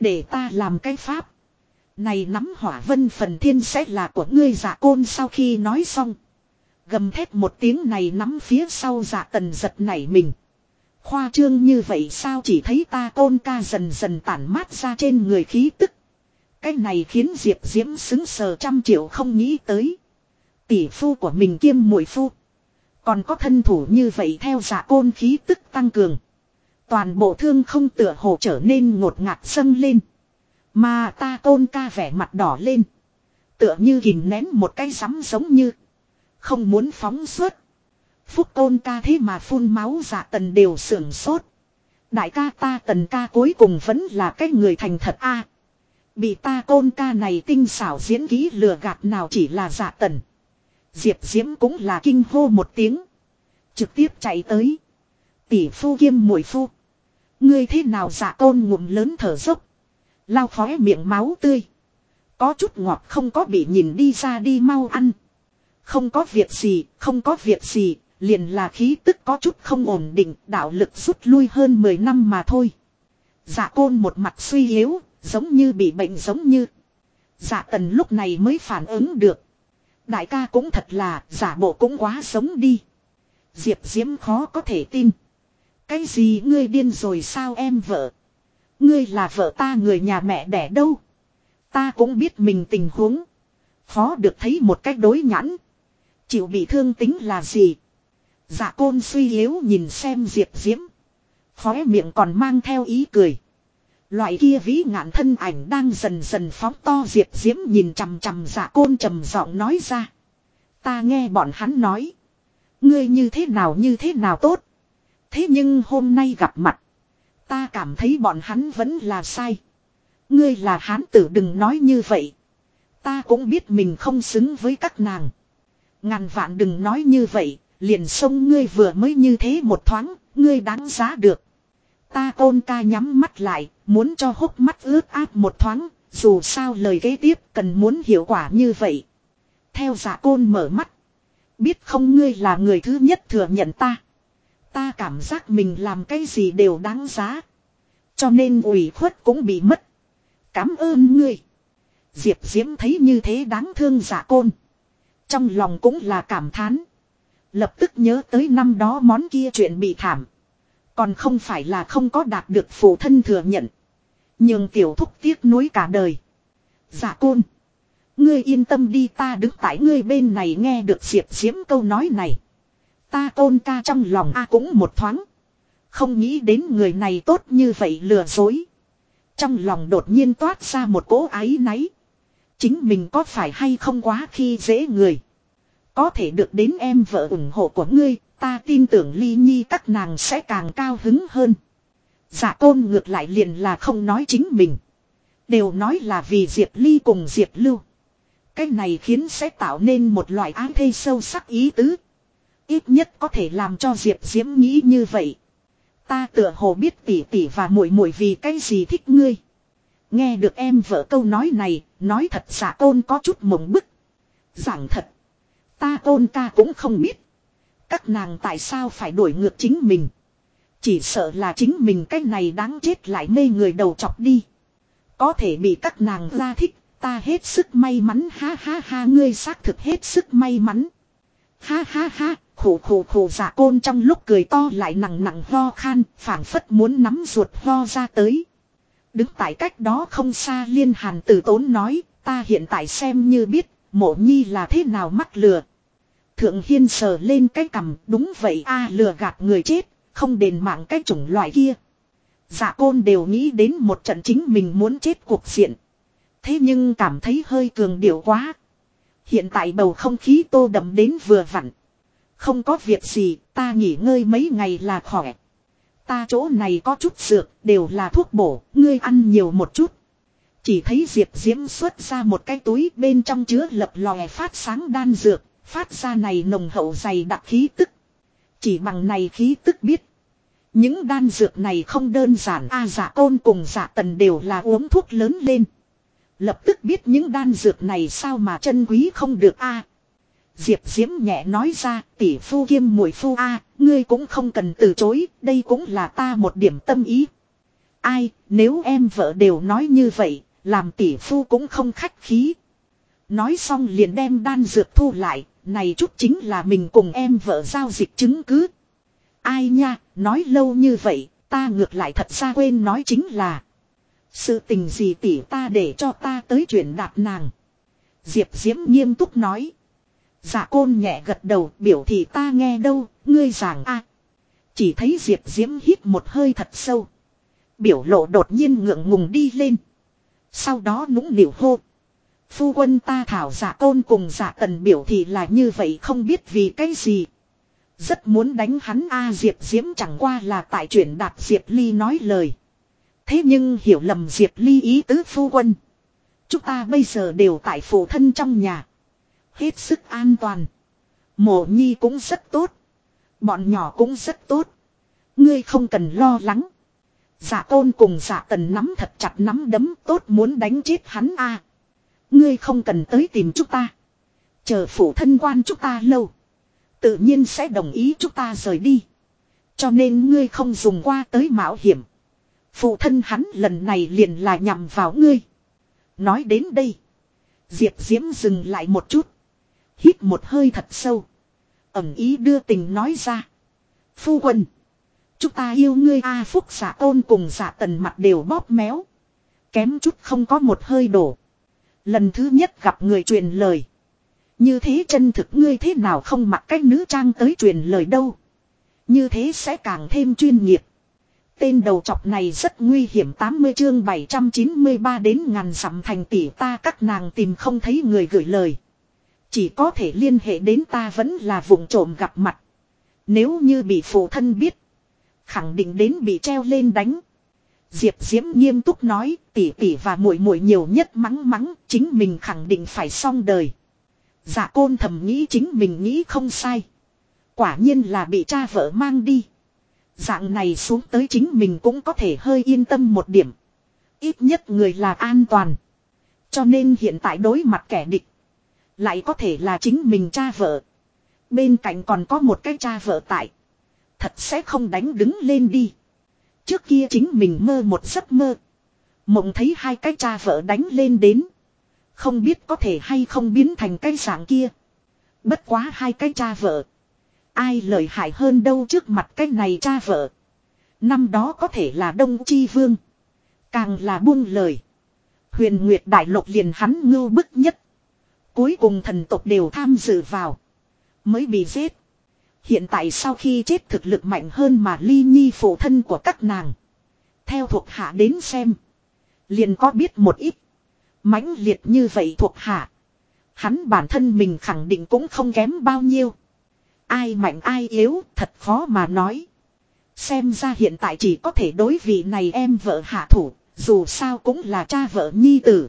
Để ta làm cái pháp. Này nắm hỏa vân phần thiên sẽ là của ngươi dạ côn sau khi nói xong. Gầm thét một tiếng này nắm phía sau dạ tần giật nảy mình. Khoa trương như vậy sao chỉ thấy ta tôn ca dần dần tản mát ra trên người khí tức. Cái này khiến Diệp Diễm xứng sờ trăm triệu không nghĩ tới. Tỷ phu của mình kiêm muội phu. Còn có thân thủ như vậy theo giả côn khí tức tăng cường. Toàn bộ thương không tựa hồ trở nên ngột ngạt sâng lên. Mà ta tôn ca vẻ mặt đỏ lên. Tựa như hình nén một cái sắm giống như. Không muốn phóng suốt. Phúc tôn ca thế mà phun máu dạ tần đều sưởng sốt. Đại ca ta tần ca cuối cùng vẫn là cái người thành thật a. Bị ta côn ca này tinh xảo diễn ký lừa gạt nào chỉ là dạ tần. Diệp diễm cũng là kinh hô một tiếng. Trực tiếp chạy tới. Tỷ phu kiêm mùi phu. Ngươi thế nào dạ tôn ngụm lớn thở dốc. Lao khóe miệng máu tươi. Có chút ngọt không có bị nhìn đi ra đi mau ăn. Không có việc gì, không có việc gì, liền là khí tức có chút không ổn định, đạo lực rút lui hơn 10 năm mà thôi. Dạ côn một mặt suy yếu, giống như bị bệnh giống như. Dạ tần lúc này mới phản ứng được. Đại ca cũng thật là, giả bộ cũng quá sống đi. Diệp Diễm khó có thể tin. Cái gì ngươi điên rồi sao em vợ? Ngươi là vợ ta người nhà mẹ đẻ đâu? Ta cũng biết mình tình huống. Khó được thấy một cách đối nhãn. Chịu bị thương tính là gì? Dạ côn suy yếu nhìn xem Diệp Diễm. Khóe miệng còn mang theo ý cười. Loại kia vĩ ngạn thân ảnh đang dần dần phóng to Diệp Diễm nhìn chằm chằm dạ côn trầm giọng nói ra. Ta nghe bọn hắn nói. Ngươi như thế nào như thế nào tốt. Thế nhưng hôm nay gặp mặt. Ta cảm thấy bọn hắn vẫn là sai. Ngươi là hán tử đừng nói như vậy. Ta cũng biết mình không xứng với các nàng. Ngàn vạn đừng nói như vậy, liền sông ngươi vừa mới như thế một thoáng, ngươi đáng giá được. Ta côn ca nhắm mắt lại, muốn cho hốc mắt ướt át một thoáng, dù sao lời kế tiếp cần muốn hiệu quả như vậy. Theo giả côn mở mắt. Biết không ngươi là người thứ nhất thừa nhận ta. Ta cảm giác mình làm cái gì đều đáng giá. Cho nên ủy khuất cũng bị mất. Cảm ơn ngươi. Diệp Diễm thấy như thế đáng thương giả côn. Trong lòng cũng là cảm thán. Lập tức nhớ tới năm đó món kia chuyện bị thảm. Còn không phải là không có đạt được phụ thân thừa nhận. Nhưng tiểu thúc tiếc nuối cả đời. giả côn. Ngươi yên tâm đi ta đứng tại ngươi bên này nghe được diệp diễm câu nói này. Ta côn ca trong lòng a cũng một thoáng. Không nghĩ đến người này tốt như vậy lừa dối. Trong lòng đột nhiên toát ra một cỗ ái náy. Chính mình có phải hay không quá khi dễ người. Có thể được đến em vợ ủng hộ của ngươi, ta tin tưởng ly nhi các nàng sẽ càng cao hứng hơn. giả côn ngược lại liền là không nói chính mình. Đều nói là vì Diệp Ly cùng Diệp Lưu. Cái này khiến sẽ tạo nên một loại ái thê sâu sắc ý tứ. Ít nhất có thể làm cho Diệp Diễm nghĩ như vậy. Ta tựa hồ biết tỉ tỉ và muội muội vì cái gì thích ngươi. Nghe được em vợ câu nói này, nói thật dạ giả tôn có chút mộng bức. Giảng thật. Ta tôn ca cũng không biết. Các nàng tại sao phải đuổi ngược chính mình. Chỉ sợ là chính mình cái này đáng chết lại mê người đầu chọc đi. Có thể bị các nàng ra thích, ta hết sức may mắn ha ha ha ngươi xác thực hết sức may mắn. Ha ha ha, khổ khổ khổ giả côn trong lúc cười to lại nặng nặng ho khan, phảng phất muốn nắm ruột ho ra tới. Đứng tại cách đó không xa liên hàn tử tốn nói, ta hiện tại xem như biết, mộ nhi là thế nào mắc lừa. Thượng hiên sờ lên cái cằm, đúng vậy a lừa gạt người chết, không đền mạng cái chủng loại kia. Dạ côn đều nghĩ đến một trận chính mình muốn chết cuộc diện. Thế nhưng cảm thấy hơi cường điệu quá. Hiện tại bầu không khí tô đậm đến vừa vặn. Không có việc gì, ta nghỉ ngơi mấy ngày là khỏe. Ta chỗ này có chút dược, đều là thuốc bổ, ngươi ăn nhiều một chút. Chỉ thấy Diệp Diễm xuất ra một cái túi bên trong chứa lập lòe phát sáng đan dược, phát ra này nồng hậu dày đặc khí tức. Chỉ bằng này khí tức biết. Những đan dược này không đơn giản A giả côn cùng giả tần đều là uống thuốc lớn lên. Lập tức biết những đan dược này sao mà chân quý không được A. Diệp Diễm nhẹ nói ra tỷ phu kiêm mùi phu A, ngươi cũng không cần từ chối, đây cũng là ta một điểm tâm ý. Ai, nếu em vợ đều nói như vậy, làm tỷ phu cũng không khách khí. Nói xong liền đem đan dược thu lại, này chút chính là mình cùng em vợ giao dịch chứng cứ. Ai nha, nói lâu như vậy, ta ngược lại thật ra quên nói chính là. Sự tình gì tỷ ta để cho ta tới chuyện đạp nàng. Diệp Diễm nghiêm túc nói. Dạ côn nhẹ gật đầu biểu thị ta nghe đâu, ngươi giảng a Chỉ thấy Diệp Diễm hít một hơi thật sâu. Biểu lộ đột nhiên ngượng ngùng đi lên. Sau đó nũng nịu hô. Phu quân ta thảo giả tôn cùng giả tần biểu thì là như vậy không biết vì cái gì. Rất muốn đánh hắn A Diệp Diễm chẳng qua là tại chuyển đạt Diệp Ly nói lời. Thế nhưng hiểu lầm Diệp Ly ý tứ phu quân. Chúng ta bây giờ đều tại phụ thân trong nhà. Hết sức an toàn. Mộ nhi cũng rất tốt. Bọn nhỏ cũng rất tốt. Ngươi không cần lo lắng. Giả tôn cùng giả tần nắm thật chặt nắm đấm tốt muốn đánh chết hắn a. Ngươi không cần tới tìm chúng ta. Chờ phụ thân quan chúng ta lâu. Tự nhiên sẽ đồng ý chúng ta rời đi. Cho nên ngươi không dùng qua tới mạo hiểm. Phụ thân hắn lần này liền là nhằm vào ngươi. Nói đến đây. Diệp Diễm dừng lại một chút. Hít một hơi thật sâu. Ẩm ý đưa tình nói ra. Phu quân. Chúng ta yêu ngươi A phúc giả tôn cùng giả tần mặt đều bóp méo. Kém chút không có một hơi đổ. Lần thứ nhất gặp người truyền lời. Như thế chân thực ngươi thế nào không mặc cách nữ trang tới truyền lời đâu. Như thế sẽ càng thêm chuyên nghiệp. Tên đầu chọc này rất nguy hiểm 80 chương 793 đến ngàn dặm thành tỷ ta các nàng tìm không thấy người gửi lời. Chỉ có thể liên hệ đến ta vẫn là vùng trộm gặp mặt. Nếu như bị phụ thân biết. Khẳng định đến bị treo lên đánh. Diệp Diễm nghiêm túc nói tỷ tỷ và muội muội nhiều nhất mắng mắng, chính mình khẳng định phải xong đời. Dạ côn thầm nghĩ chính mình nghĩ không sai. Quả nhiên là bị cha vợ mang đi. Dạng này xuống tới chính mình cũng có thể hơi yên tâm một điểm. Ít nhất người là an toàn. Cho nên hiện tại đối mặt kẻ địch. Lại có thể là chính mình cha vợ. Bên cạnh còn có một cái cha vợ tại. Thật sẽ không đánh đứng lên đi. Trước kia chính mình mơ một giấc mơ. Mộng thấy hai cái cha vợ đánh lên đến. Không biết có thể hay không biến thành cái dạng kia. Bất quá hai cái cha vợ. Ai lợi hại hơn đâu trước mặt cái này cha vợ. Năm đó có thể là Đông Chi Vương. Càng là buông lời. Huyền Nguyệt Đại Lục liền hắn ngưu bức nhất. Cuối cùng thần tộc đều tham dự vào. Mới bị giết. Hiện tại sau khi chết thực lực mạnh hơn mà ly nhi phụ thân của các nàng. Theo thuộc hạ đến xem. Liền có biết một ít. mãnh liệt như vậy thuộc hạ. Hắn bản thân mình khẳng định cũng không kém bao nhiêu. Ai mạnh ai yếu thật khó mà nói. Xem ra hiện tại chỉ có thể đối vị này em vợ hạ thủ, dù sao cũng là cha vợ nhi tử.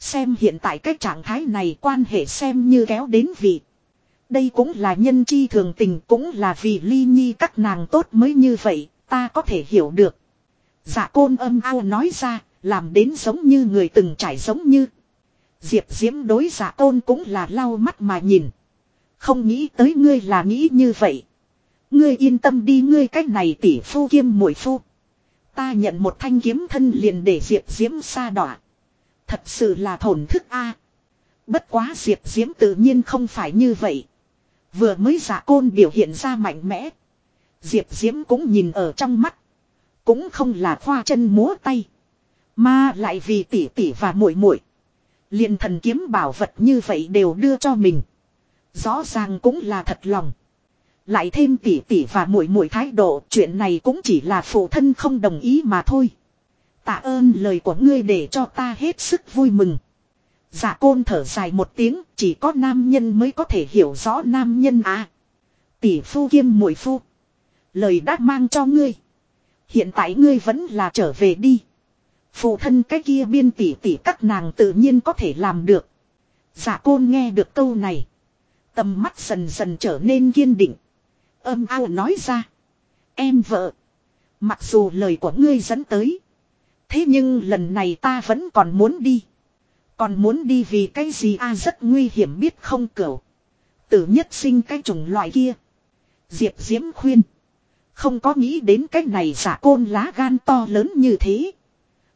Xem hiện tại cái trạng thái này quan hệ xem như kéo đến vị. Đây cũng là nhân chi thường tình cũng là vì ly nhi các nàng tốt mới như vậy, ta có thể hiểu được. Dạ côn âm ao nói ra, làm đến giống như người từng trải giống như. Diệp diễm đối dạ côn cũng là lau mắt mà nhìn. Không nghĩ tới ngươi là nghĩ như vậy. Ngươi yên tâm đi ngươi cách này tỷ phu kiêm mũi phu. Ta nhận một thanh kiếm thân liền để Diệp Diễm xa đọa. Thật sự là thổn thức a. Bất quá Diệp Diễm tự nhiên không phải như vậy. Vừa mới giả côn biểu hiện ra mạnh mẽ. Diệp Diễm cũng nhìn ở trong mắt. Cũng không là khoa chân múa tay. Mà lại vì tỷ tỷ và muội muội liền thần kiếm bảo vật như vậy đều đưa cho mình. Rõ ràng cũng là thật lòng. Lại thêm tỷ tỷ và muội muội thái độ, chuyện này cũng chỉ là phụ thân không đồng ý mà thôi. Tạ ơn lời của ngươi để cho ta hết sức vui mừng. Dạ côn thở dài một tiếng, chỉ có nam nhân mới có thể hiểu rõ nam nhân à. Tỷ phu kiêm muội phu. Lời đã mang cho ngươi. Hiện tại ngươi vẫn là trở về đi. Phụ thân cái kia biên tỷ tỷ các nàng tự nhiên có thể làm được. Dạ côn nghe được câu này. Tầm mắt dần dần trở nên kiên định. Âm ao nói ra. Em vợ. Mặc dù lời của ngươi dẫn tới. Thế nhưng lần này ta vẫn còn muốn đi. Còn muốn đi vì cái gì a rất nguy hiểm biết không cửu. Tử nhất sinh cái chủng loại kia. Diệp Diễm khuyên. Không có nghĩ đến cái này giả côn lá gan to lớn như thế.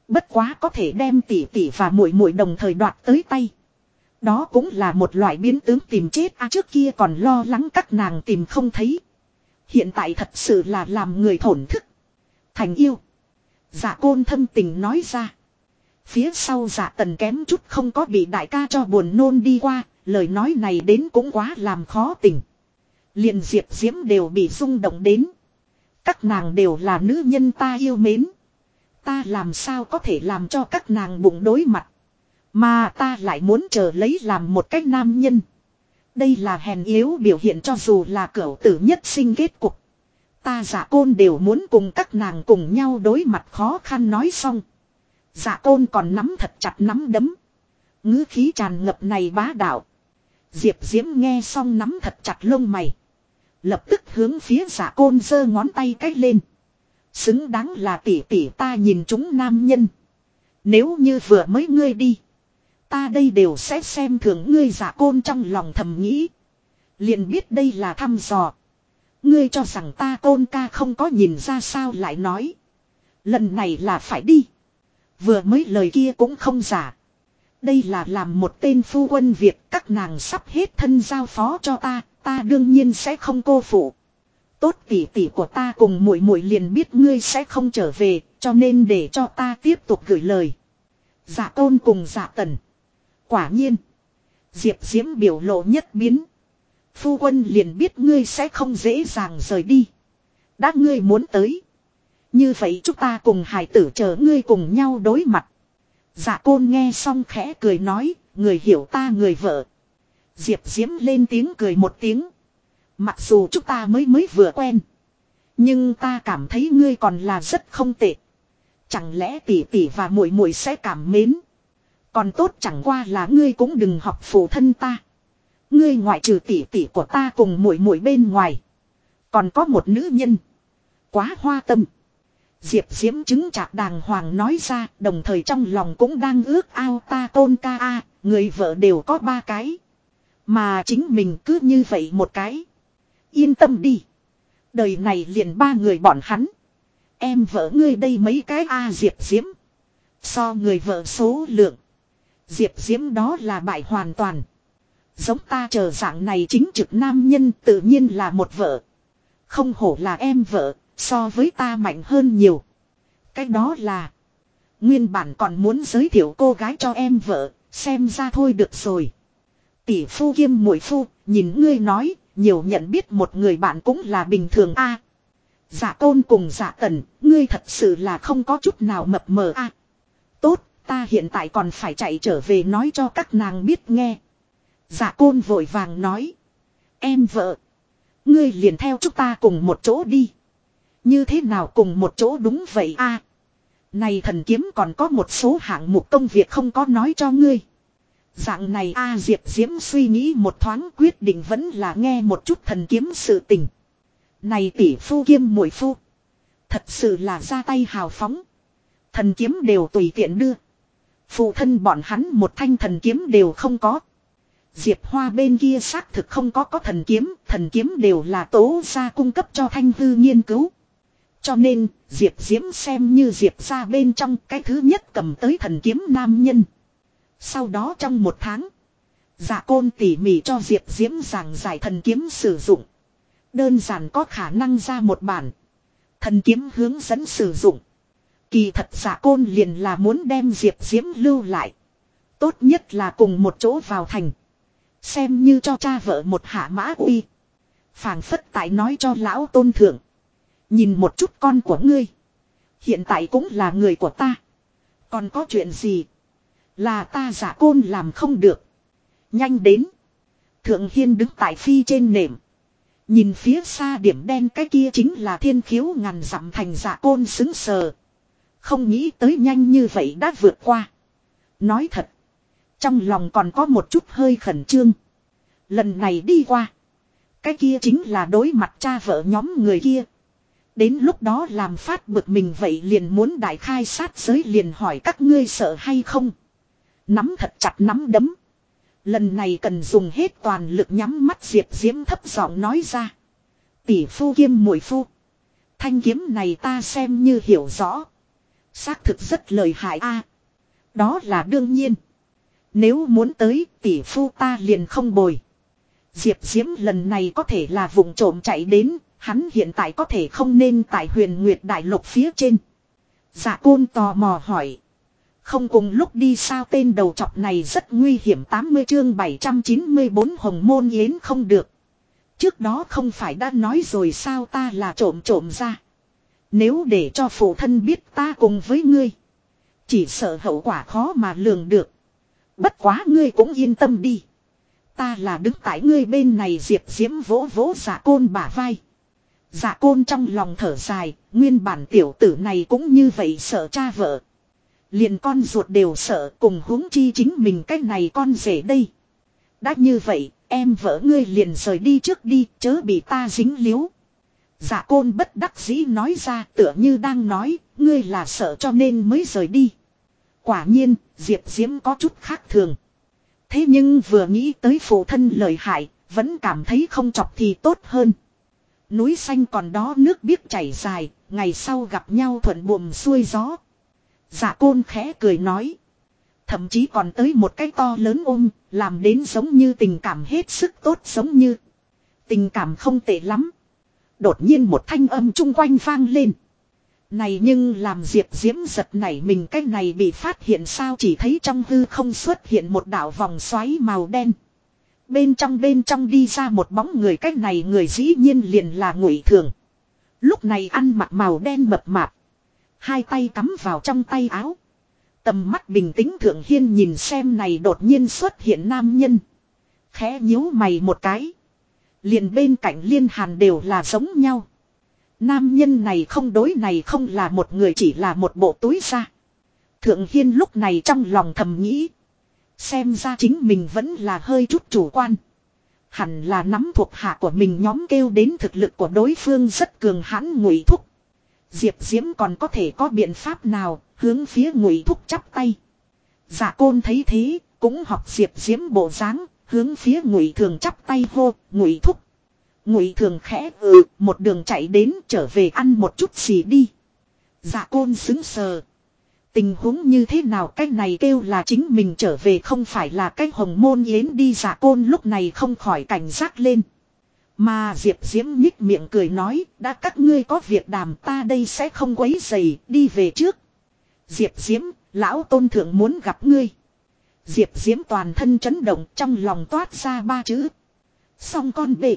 Bất quá có thể đem tỷ tỷ và muội muội đồng thời đoạt tới tay. Đó cũng là một loại biến tướng tìm chết a trước kia còn lo lắng các nàng tìm không thấy. Hiện tại thật sự là làm người thổn thức. Thành yêu. Giả côn thâm tình nói ra. Phía sau giả tần kém chút không có bị đại ca cho buồn nôn đi qua, lời nói này đến cũng quá làm khó tình. liền diệp diễm đều bị rung động đến. Các nàng đều là nữ nhân ta yêu mến. Ta làm sao có thể làm cho các nàng bụng đối mặt. Mà ta lại muốn chờ lấy làm một cách nam nhân. Đây là hèn yếu biểu hiện cho dù là cửu tử nhất sinh kết cục. Ta giả côn đều muốn cùng các nàng cùng nhau đối mặt khó khăn nói xong. Dạ giả côn còn nắm thật chặt nắm đấm. ngữ khí tràn ngập này bá đạo. Diệp Diễm nghe xong nắm thật chặt lông mày. Lập tức hướng phía dạ giả côn giơ ngón tay cách lên. Xứng đáng là tỷ tỷ ta nhìn chúng nam nhân. Nếu như vừa mới ngươi đi. Ta đây đều sẽ xem thường ngươi dạ giả côn trong lòng thầm nghĩ. Liền biết đây là thăm dò. Ngươi cho rằng ta côn ca không có nhìn ra sao lại nói. Lần này là phải đi. Vừa mới lời kia cũng không giả. Đây là làm một tên phu quân Việt các nàng sắp hết thân giao phó cho ta, ta đương nhiên sẽ không cô phụ. Tốt tỷ tỷ của ta cùng muội muội liền biết ngươi sẽ không trở về, cho nên để cho ta tiếp tục gửi lời. Dạ tôn cùng dạ tần. Quả nhiên. Diệp Diễm biểu lộ nhất biến. Phu quân liền biết ngươi sẽ không dễ dàng rời đi. Đã ngươi muốn tới. Như vậy chúng ta cùng hải tử chờ ngươi cùng nhau đối mặt. Dạ côn nghe xong khẽ cười nói, người hiểu ta người vợ. Diệp Diễm lên tiếng cười một tiếng. Mặc dù chúng ta mới mới vừa quen. Nhưng ta cảm thấy ngươi còn là rất không tệ. Chẳng lẽ tỷ tỷ và muội muội sẽ cảm mến. Còn tốt chẳng qua là ngươi cũng đừng học phụ thân ta. Ngươi ngoại trừ tỷ tỷ của ta cùng muội muội bên ngoài. Còn có một nữ nhân. Quá hoa tâm. Diệp Diễm chứng chạc đàng hoàng nói ra đồng thời trong lòng cũng đang ước ao ta tôn ca a người vợ đều có ba cái. Mà chính mình cứ như vậy một cái. Yên tâm đi. Đời này liền ba người bọn hắn. Em vợ ngươi đây mấy cái a Diệp Diễm. So người vợ số lượng. Diệp Diễm đó là bại hoàn toàn. Giống ta chờ dạng này chính trực nam nhân tự nhiên là một vợ. Không hổ là em vợ, so với ta mạnh hơn nhiều. Cái đó là. Nguyên bản còn muốn giới thiệu cô gái cho em vợ, xem ra thôi được rồi. Tỷ phu kiêm muội phu, nhìn ngươi nói, nhiều nhận biết một người bạn cũng là bình thường a. À, giả tôn cùng giả tần, ngươi thật sự là không có chút nào mập mờ a. Tốt, ta hiện tại còn phải chạy trở về nói cho các nàng biết nghe. Dạ côn vội vàng nói. Em vợ. Ngươi liền theo chúng ta cùng một chỗ đi. Như thế nào cùng một chỗ đúng vậy a Này thần kiếm còn có một số hạng mục công việc không có nói cho ngươi. Dạng này a Diệp Diễm suy nghĩ một thoáng quyết định vẫn là nghe một chút thần kiếm sự tình. Này tỷ phu kiêm muội phu. Thật sự là ra tay hào phóng. Thần kiếm đều tùy tiện đưa. Phụ thân bọn hắn một thanh thần kiếm đều không có. Diệp Hoa bên kia xác thực không có có thần kiếm, thần kiếm đều là tố gia cung cấp cho thanh hư nghiên cứu. Cho nên, Diệp Diễm xem như Diệp ra bên trong cái thứ nhất cầm tới thần kiếm nam nhân. Sau đó trong một tháng, Dạ côn tỉ mỉ cho Diệp Diễm giảng giải thần kiếm sử dụng. Đơn giản có khả năng ra một bản. Thần kiếm hướng dẫn sử dụng. Kỳ thật giả côn liền là muốn đem Diệp Diễm lưu lại. Tốt nhất là cùng một chỗ vào thành. Xem như cho cha vợ một hạ mã uy. phảng phất tại nói cho lão tôn thượng. Nhìn một chút con của ngươi. Hiện tại cũng là người của ta. Còn có chuyện gì? Là ta giả côn làm không được. Nhanh đến. Thượng Hiên đứng tại phi trên nệm. Nhìn phía xa điểm đen cái kia chính là thiên khiếu ngàn dặm thành giả côn xứng sờ. Không nghĩ tới nhanh như vậy đã vượt qua. Nói thật. Trong lòng còn có một chút hơi khẩn trương. Lần này đi qua. Cái kia chính là đối mặt cha vợ nhóm người kia. Đến lúc đó làm phát bực mình vậy liền muốn đại khai sát giới liền hỏi các ngươi sợ hay không. Nắm thật chặt nắm đấm. Lần này cần dùng hết toàn lực nhắm mắt diệp diễm thấp giọng nói ra. Tỷ phu kiêm muội phu. Thanh kiếm này ta xem như hiểu rõ. Xác thực rất lời hại a. đó là đương nhiên. Nếu muốn tới tỷ phu ta liền không bồi. Diệp Diễm lần này có thể là vùng trộm chạy đến, hắn hiện tại có thể không nên tại huyền nguyệt đại lục phía trên. Dạ côn tò mò hỏi. Không cùng lúc đi sao tên đầu chọc này rất nguy hiểm 80 chương 794 hồng môn yến không được. Trước đó không phải đã nói rồi sao ta là trộm trộm ra. Nếu để cho phụ thân biết ta cùng với ngươi. Chỉ sợ hậu quả khó mà lường được. Bất quá ngươi cũng yên tâm đi. Ta là đứng tại ngươi bên này diệp diễm vỗ vỗ giả côn bả vai dạ côn trong lòng thở dài, nguyên bản tiểu tử này cũng như vậy sợ cha vợ. Liền con ruột đều sợ cùng huống chi chính mình cái này con rể đây. Đã như vậy, em vợ ngươi liền rời đi trước đi, chớ bị ta dính liếu. dạ côn bất đắc dĩ nói ra tựa như đang nói, ngươi là sợ cho nên mới rời đi. Quả nhiên, Diệp Diễm có chút khác thường. Thế nhưng vừa nghĩ tới phụ thân lời hại, vẫn cảm thấy không chọc thì tốt hơn. Núi xanh còn đó nước biết chảy dài, ngày sau gặp nhau thuận buồm xuôi gió. Giả côn khẽ cười nói. Thậm chí còn tới một cái to lớn ôm, làm đến giống như tình cảm hết sức tốt giống như. Tình cảm không tệ lắm. Đột nhiên một thanh âm chung quanh vang lên. Này nhưng làm Diệp Diễm giật nảy mình cái này bị phát hiện sao chỉ thấy trong hư không xuất hiện một đảo vòng xoáy màu đen. Bên trong bên trong đi ra một bóng người cách này người dĩ nhiên liền là ngụy thường. Lúc này ăn mặc màu đen mập mạp. Hai tay cắm vào trong tay áo. Tầm mắt bình tĩnh thượng hiên nhìn xem này đột nhiên xuất hiện nam nhân. Khẽ nhíu mày một cái. Liền bên cạnh liên hàn đều là giống nhau. Nam nhân này không đối này không là một người, chỉ là một bộ túi ra. Thượng Hiên lúc này trong lòng thầm nghĩ. Xem ra chính mình vẫn là hơi chút chủ quan. Hẳn là nắm thuộc hạ của mình nhóm kêu đến thực lực của đối phương rất cường hãn ngụy thúc. Diệp Diễm còn có thể có biện pháp nào, hướng phía ngụy thúc chắp tay. Giả côn thấy thế, cũng học Diệp Diễm bộ dáng, hướng phía ngụy thường chắp tay hô, ngụy thúc ngụy thường khẽ ừ một đường chạy đến, trở về ăn một chút gì đi giả côn xứng sờ tình huống như thế nào cái này kêu là chính mình trở về không phải là cái hồng môn yến đi giả côn lúc này không khỏi cảnh giác lên. Mà diệp diễm nhích miệng cười nói đã các ngươi có việc đàm ta đây sẽ không quấy dày đi về trước. Diệp diễm lão tôn thượng muốn gặp ngươi. Diệp diễm toàn thân chấn động trong lòng toát ra ba chữ. Xong con bệ.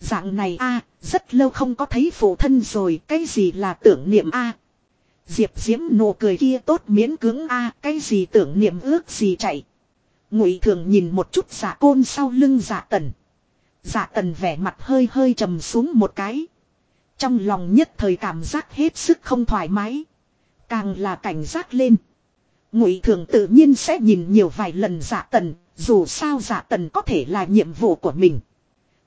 Dạng này a rất lâu không có thấy phụ thân rồi, cái gì là tưởng niệm a? Diệp Diễm nụ cười kia tốt miễn cưỡng a cái gì tưởng niệm ước gì chạy. Ngụy thường nhìn một chút giả côn sau lưng giả tần. Giả tần vẻ mặt hơi hơi trầm xuống một cái. Trong lòng nhất thời cảm giác hết sức không thoải mái. Càng là cảnh giác lên. Ngụy thường tự nhiên sẽ nhìn nhiều vài lần giả tần, dù sao giả tần có thể là nhiệm vụ của mình.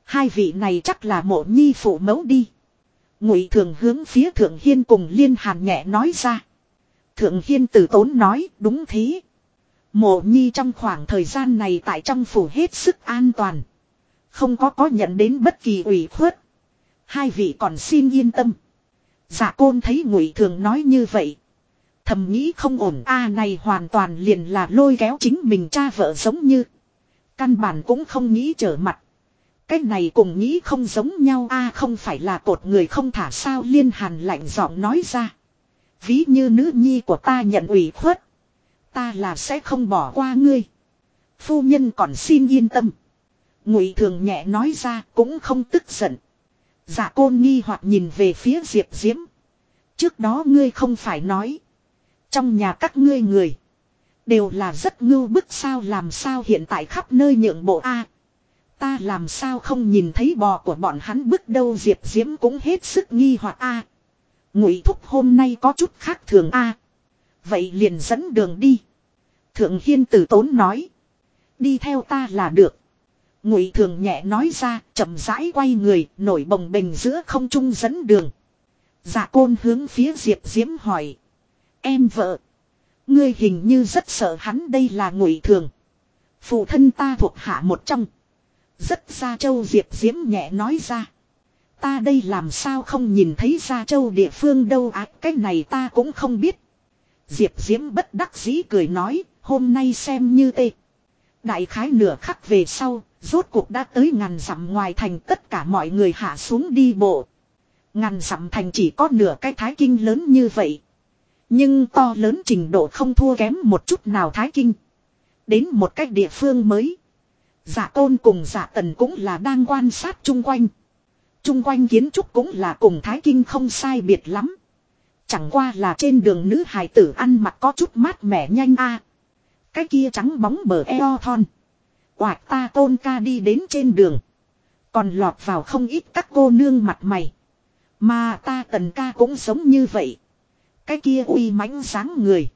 Hai vị này chắc là mộ nhi phụ mẫu đi. Ngụy thường hướng phía thượng hiên cùng liên hàn nhẹ nói ra. Thượng hiên tử tốn nói, đúng thế. Mộ nhi trong khoảng thời gian này tại trong phủ hết sức an toàn. Không có có nhận đến bất kỳ ủy khuất. Hai vị còn xin yên tâm. Dạ côn thấy ngụy thường nói như vậy. Thầm nghĩ không ổn, a này hoàn toàn liền là lôi kéo chính mình cha vợ giống như. Căn bản cũng không nghĩ trở mặt. Cái này cùng nghĩ không giống nhau a, không phải là cột người không thả sao liên hàn lạnh giọng nói ra. Ví như nữ nhi của ta nhận ủy khuất. Ta là sẽ không bỏ qua ngươi. Phu nhân còn xin yên tâm. Ngụy thường nhẹ nói ra, cũng không tức giận. Dạ côn nghi hoặc nhìn về phía Diệp Diễm. Trước đó ngươi không phải nói. Trong nhà các ngươi người. Đều là rất ngưu bức sao, làm sao hiện tại khắp nơi nhượng bộ A. Ta làm sao không nhìn thấy bò của bọn hắn bước đâu Diệp Diễm cũng hết sức nghi hoặc A. Ngụy thúc hôm nay có chút khác thường A. Vậy liền dẫn đường đi. Thượng Hiên tử tốn nói. Đi theo ta là được. Ngụy thường nhẹ nói ra, chậm rãi quay người, nổi bồng bềnh giữa không trung dẫn đường. Dạ côn hướng phía Diệp Diễm hỏi. Em vợ. Ngươi hình như rất sợ hắn đây là ngụy thường. Phụ thân ta thuộc hạ một trong. Rất xa châu Diệp Diễm nhẹ nói ra. Ta đây làm sao không nhìn thấy ra châu địa phương đâu á, cái này ta cũng không biết. Diệp Diễm bất đắc dĩ cười nói, hôm nay xem như tê. Đại khái nửa khắc về sau, rốt cuộc đã tới ngàn dặm ngoài thành tất cả mọi người hạ xuống đi bộ. Ngàn dặm thành chỉ có nửa cái thái kinh lớn như vậy. Nhưng to lớn trình độ không thua kém một chút nào thái kinh. Đến một cách địa phương mới. Giả tôn cùng giả tần cũng là đang quan sát chung quanh. Chung quanh kiến trúc cũng là cùng thái kinh không sai biệt lắm. Chẳng qua là trên đường nữ hài tử ăn mặc có chút mát mẻ nhanh a. Cái kia trắng bóng bờ eo thon. Quạt ta tôn ca đi đến trên đường. Còn lọt vào không ít các cô nương mặt mày. Mà ta tần ca cũng giống như vậy. Cái kia uy mãnh sáng người.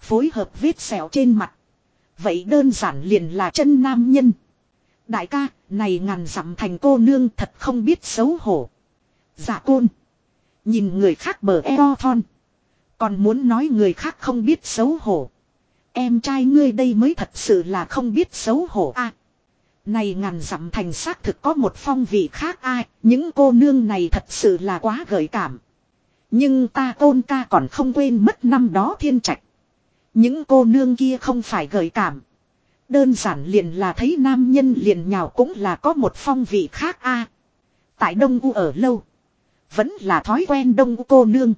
Phối hợp vết sẹo trên mặt. Vậy đơn giản liền là chân nam nhân. Đại ca, này ngàn dặm thành cô nương thật không biết xấu hổ. Dạ côn. Nhìn người khác bờ eo thon. Còn muốn nói người khác không biết xấu hổ. Em trai ngươi đây mới thật sự là không biết xấu hổ a. À, này ngàn dặm thành xác thực có một phong vị khác ai, à, những cô nương này thật sự là quá gợi cảm. Nhưng ta tôn ca còn không quên mất năm đó thiên trạch. Những cô nương kia không phải gợi cảm. Đơn giản liền là thấy nam nhân liền nhào cũng là có một phong vị khác a. tại Đông U ở lâu. Vẫn là thói quen Đông U cô nương.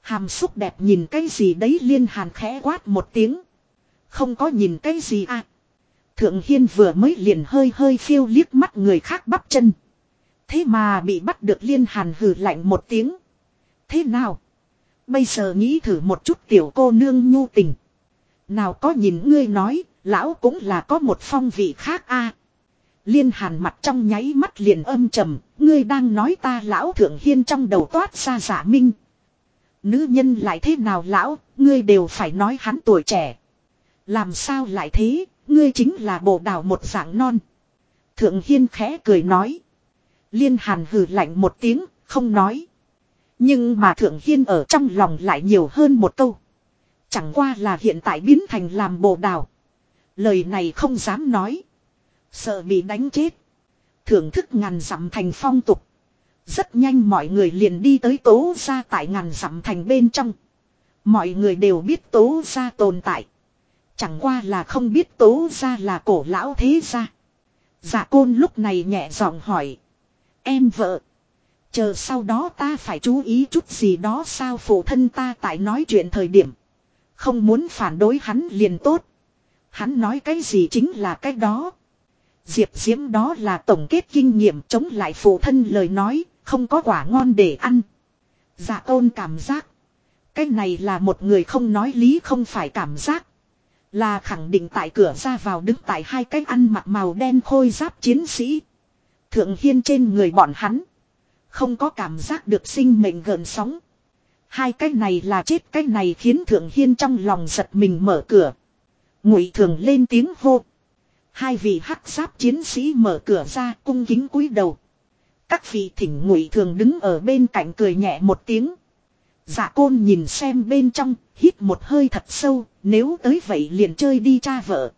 Hàm xúc đẹp nhìn cái gì đấy liên hàn khẽ quát một tiếng. Không có nhìn cái gì à. Thượng Hiên vừa mới liền hơi hơi phiêu liếc mắt người khác bắp chân. Thế mà bị bắt được liên hàn hừ lạnh một tiếng. Thế nào? Bây giờ nghĩ thử một chút tiểu cô nương nhu tình. Nào có nhìn ngươi nói, lão cũng là có một phong vị khác a. Liên hàn mặt trong nháy mắt liền âm trầm, ngươi đang nói ta lão thượng hiên trong đầu toát ra giả minh. Nữ nhân lại thế nào lão, ngươi đều phải nói hắn tuổi trẻ. Làm sao lại thế, ngươi chính là bộ đào một dạng non. Thượng Hiên khẽ cười nói. Liên hàn hừ lạnh một tiếng, không nói. Nhưng mà Thượng Hiên ở trong lòng lại nhiều hơn một câu. Chẳng qua là hiện tại biến thành làm bồ đào. Lời này không dám nói. Sợ bị đánh chết. Thưởng thức ngàn dặm thành phong tục. Rất nhanh mọi người liền đi tới tố ra tại ngàn dặm thành bên trong. Mọi người đều biết tố ra tồn tại. Chẳng qua là không biết tố ra là cổ lão thế ra. Dạ côn lúc này nhẹ giọng hỏi. Em vợ. Chờ sau đó ta phải chú ý chút gì đó sao phụ thân ta tại nói chuyện thời điểm. Không muốn phản đối hắn liền tốt. Hắn nói cái gì chính là cái đó. Diệp diễm đó là tổng kết kinh nghiệm chống lại phụ thân lời nói, không có quả ngon để ăn. Dạ tôn cảm giác. Cái này là một người không nói lý không phải cảm giác. Là khẳng định tại cửa ra vào đứng tại hai cái ăn mặc màu đen khôi giáp chiến sĩ. Thượng hiên trên người bọn hắn. Không có cảm giác được sinh mệnh gần sóng. Hai cái này là chết cái này khiến thượng hiên trong lòng giật mình mở cửa. Ngụy thường lên tiếng hô. Hai vị hắc giáp chiến sĩ mở cửa ra cung kính cúi đầu. Các vị thỉnh ngụy thường đứng ở bên cạnh cười nhẹ một tiếng. Dạ côn nhìn xem bên trong, hít một hơi thật sâu, nếu tới vậy liền chơi đi cha vợ.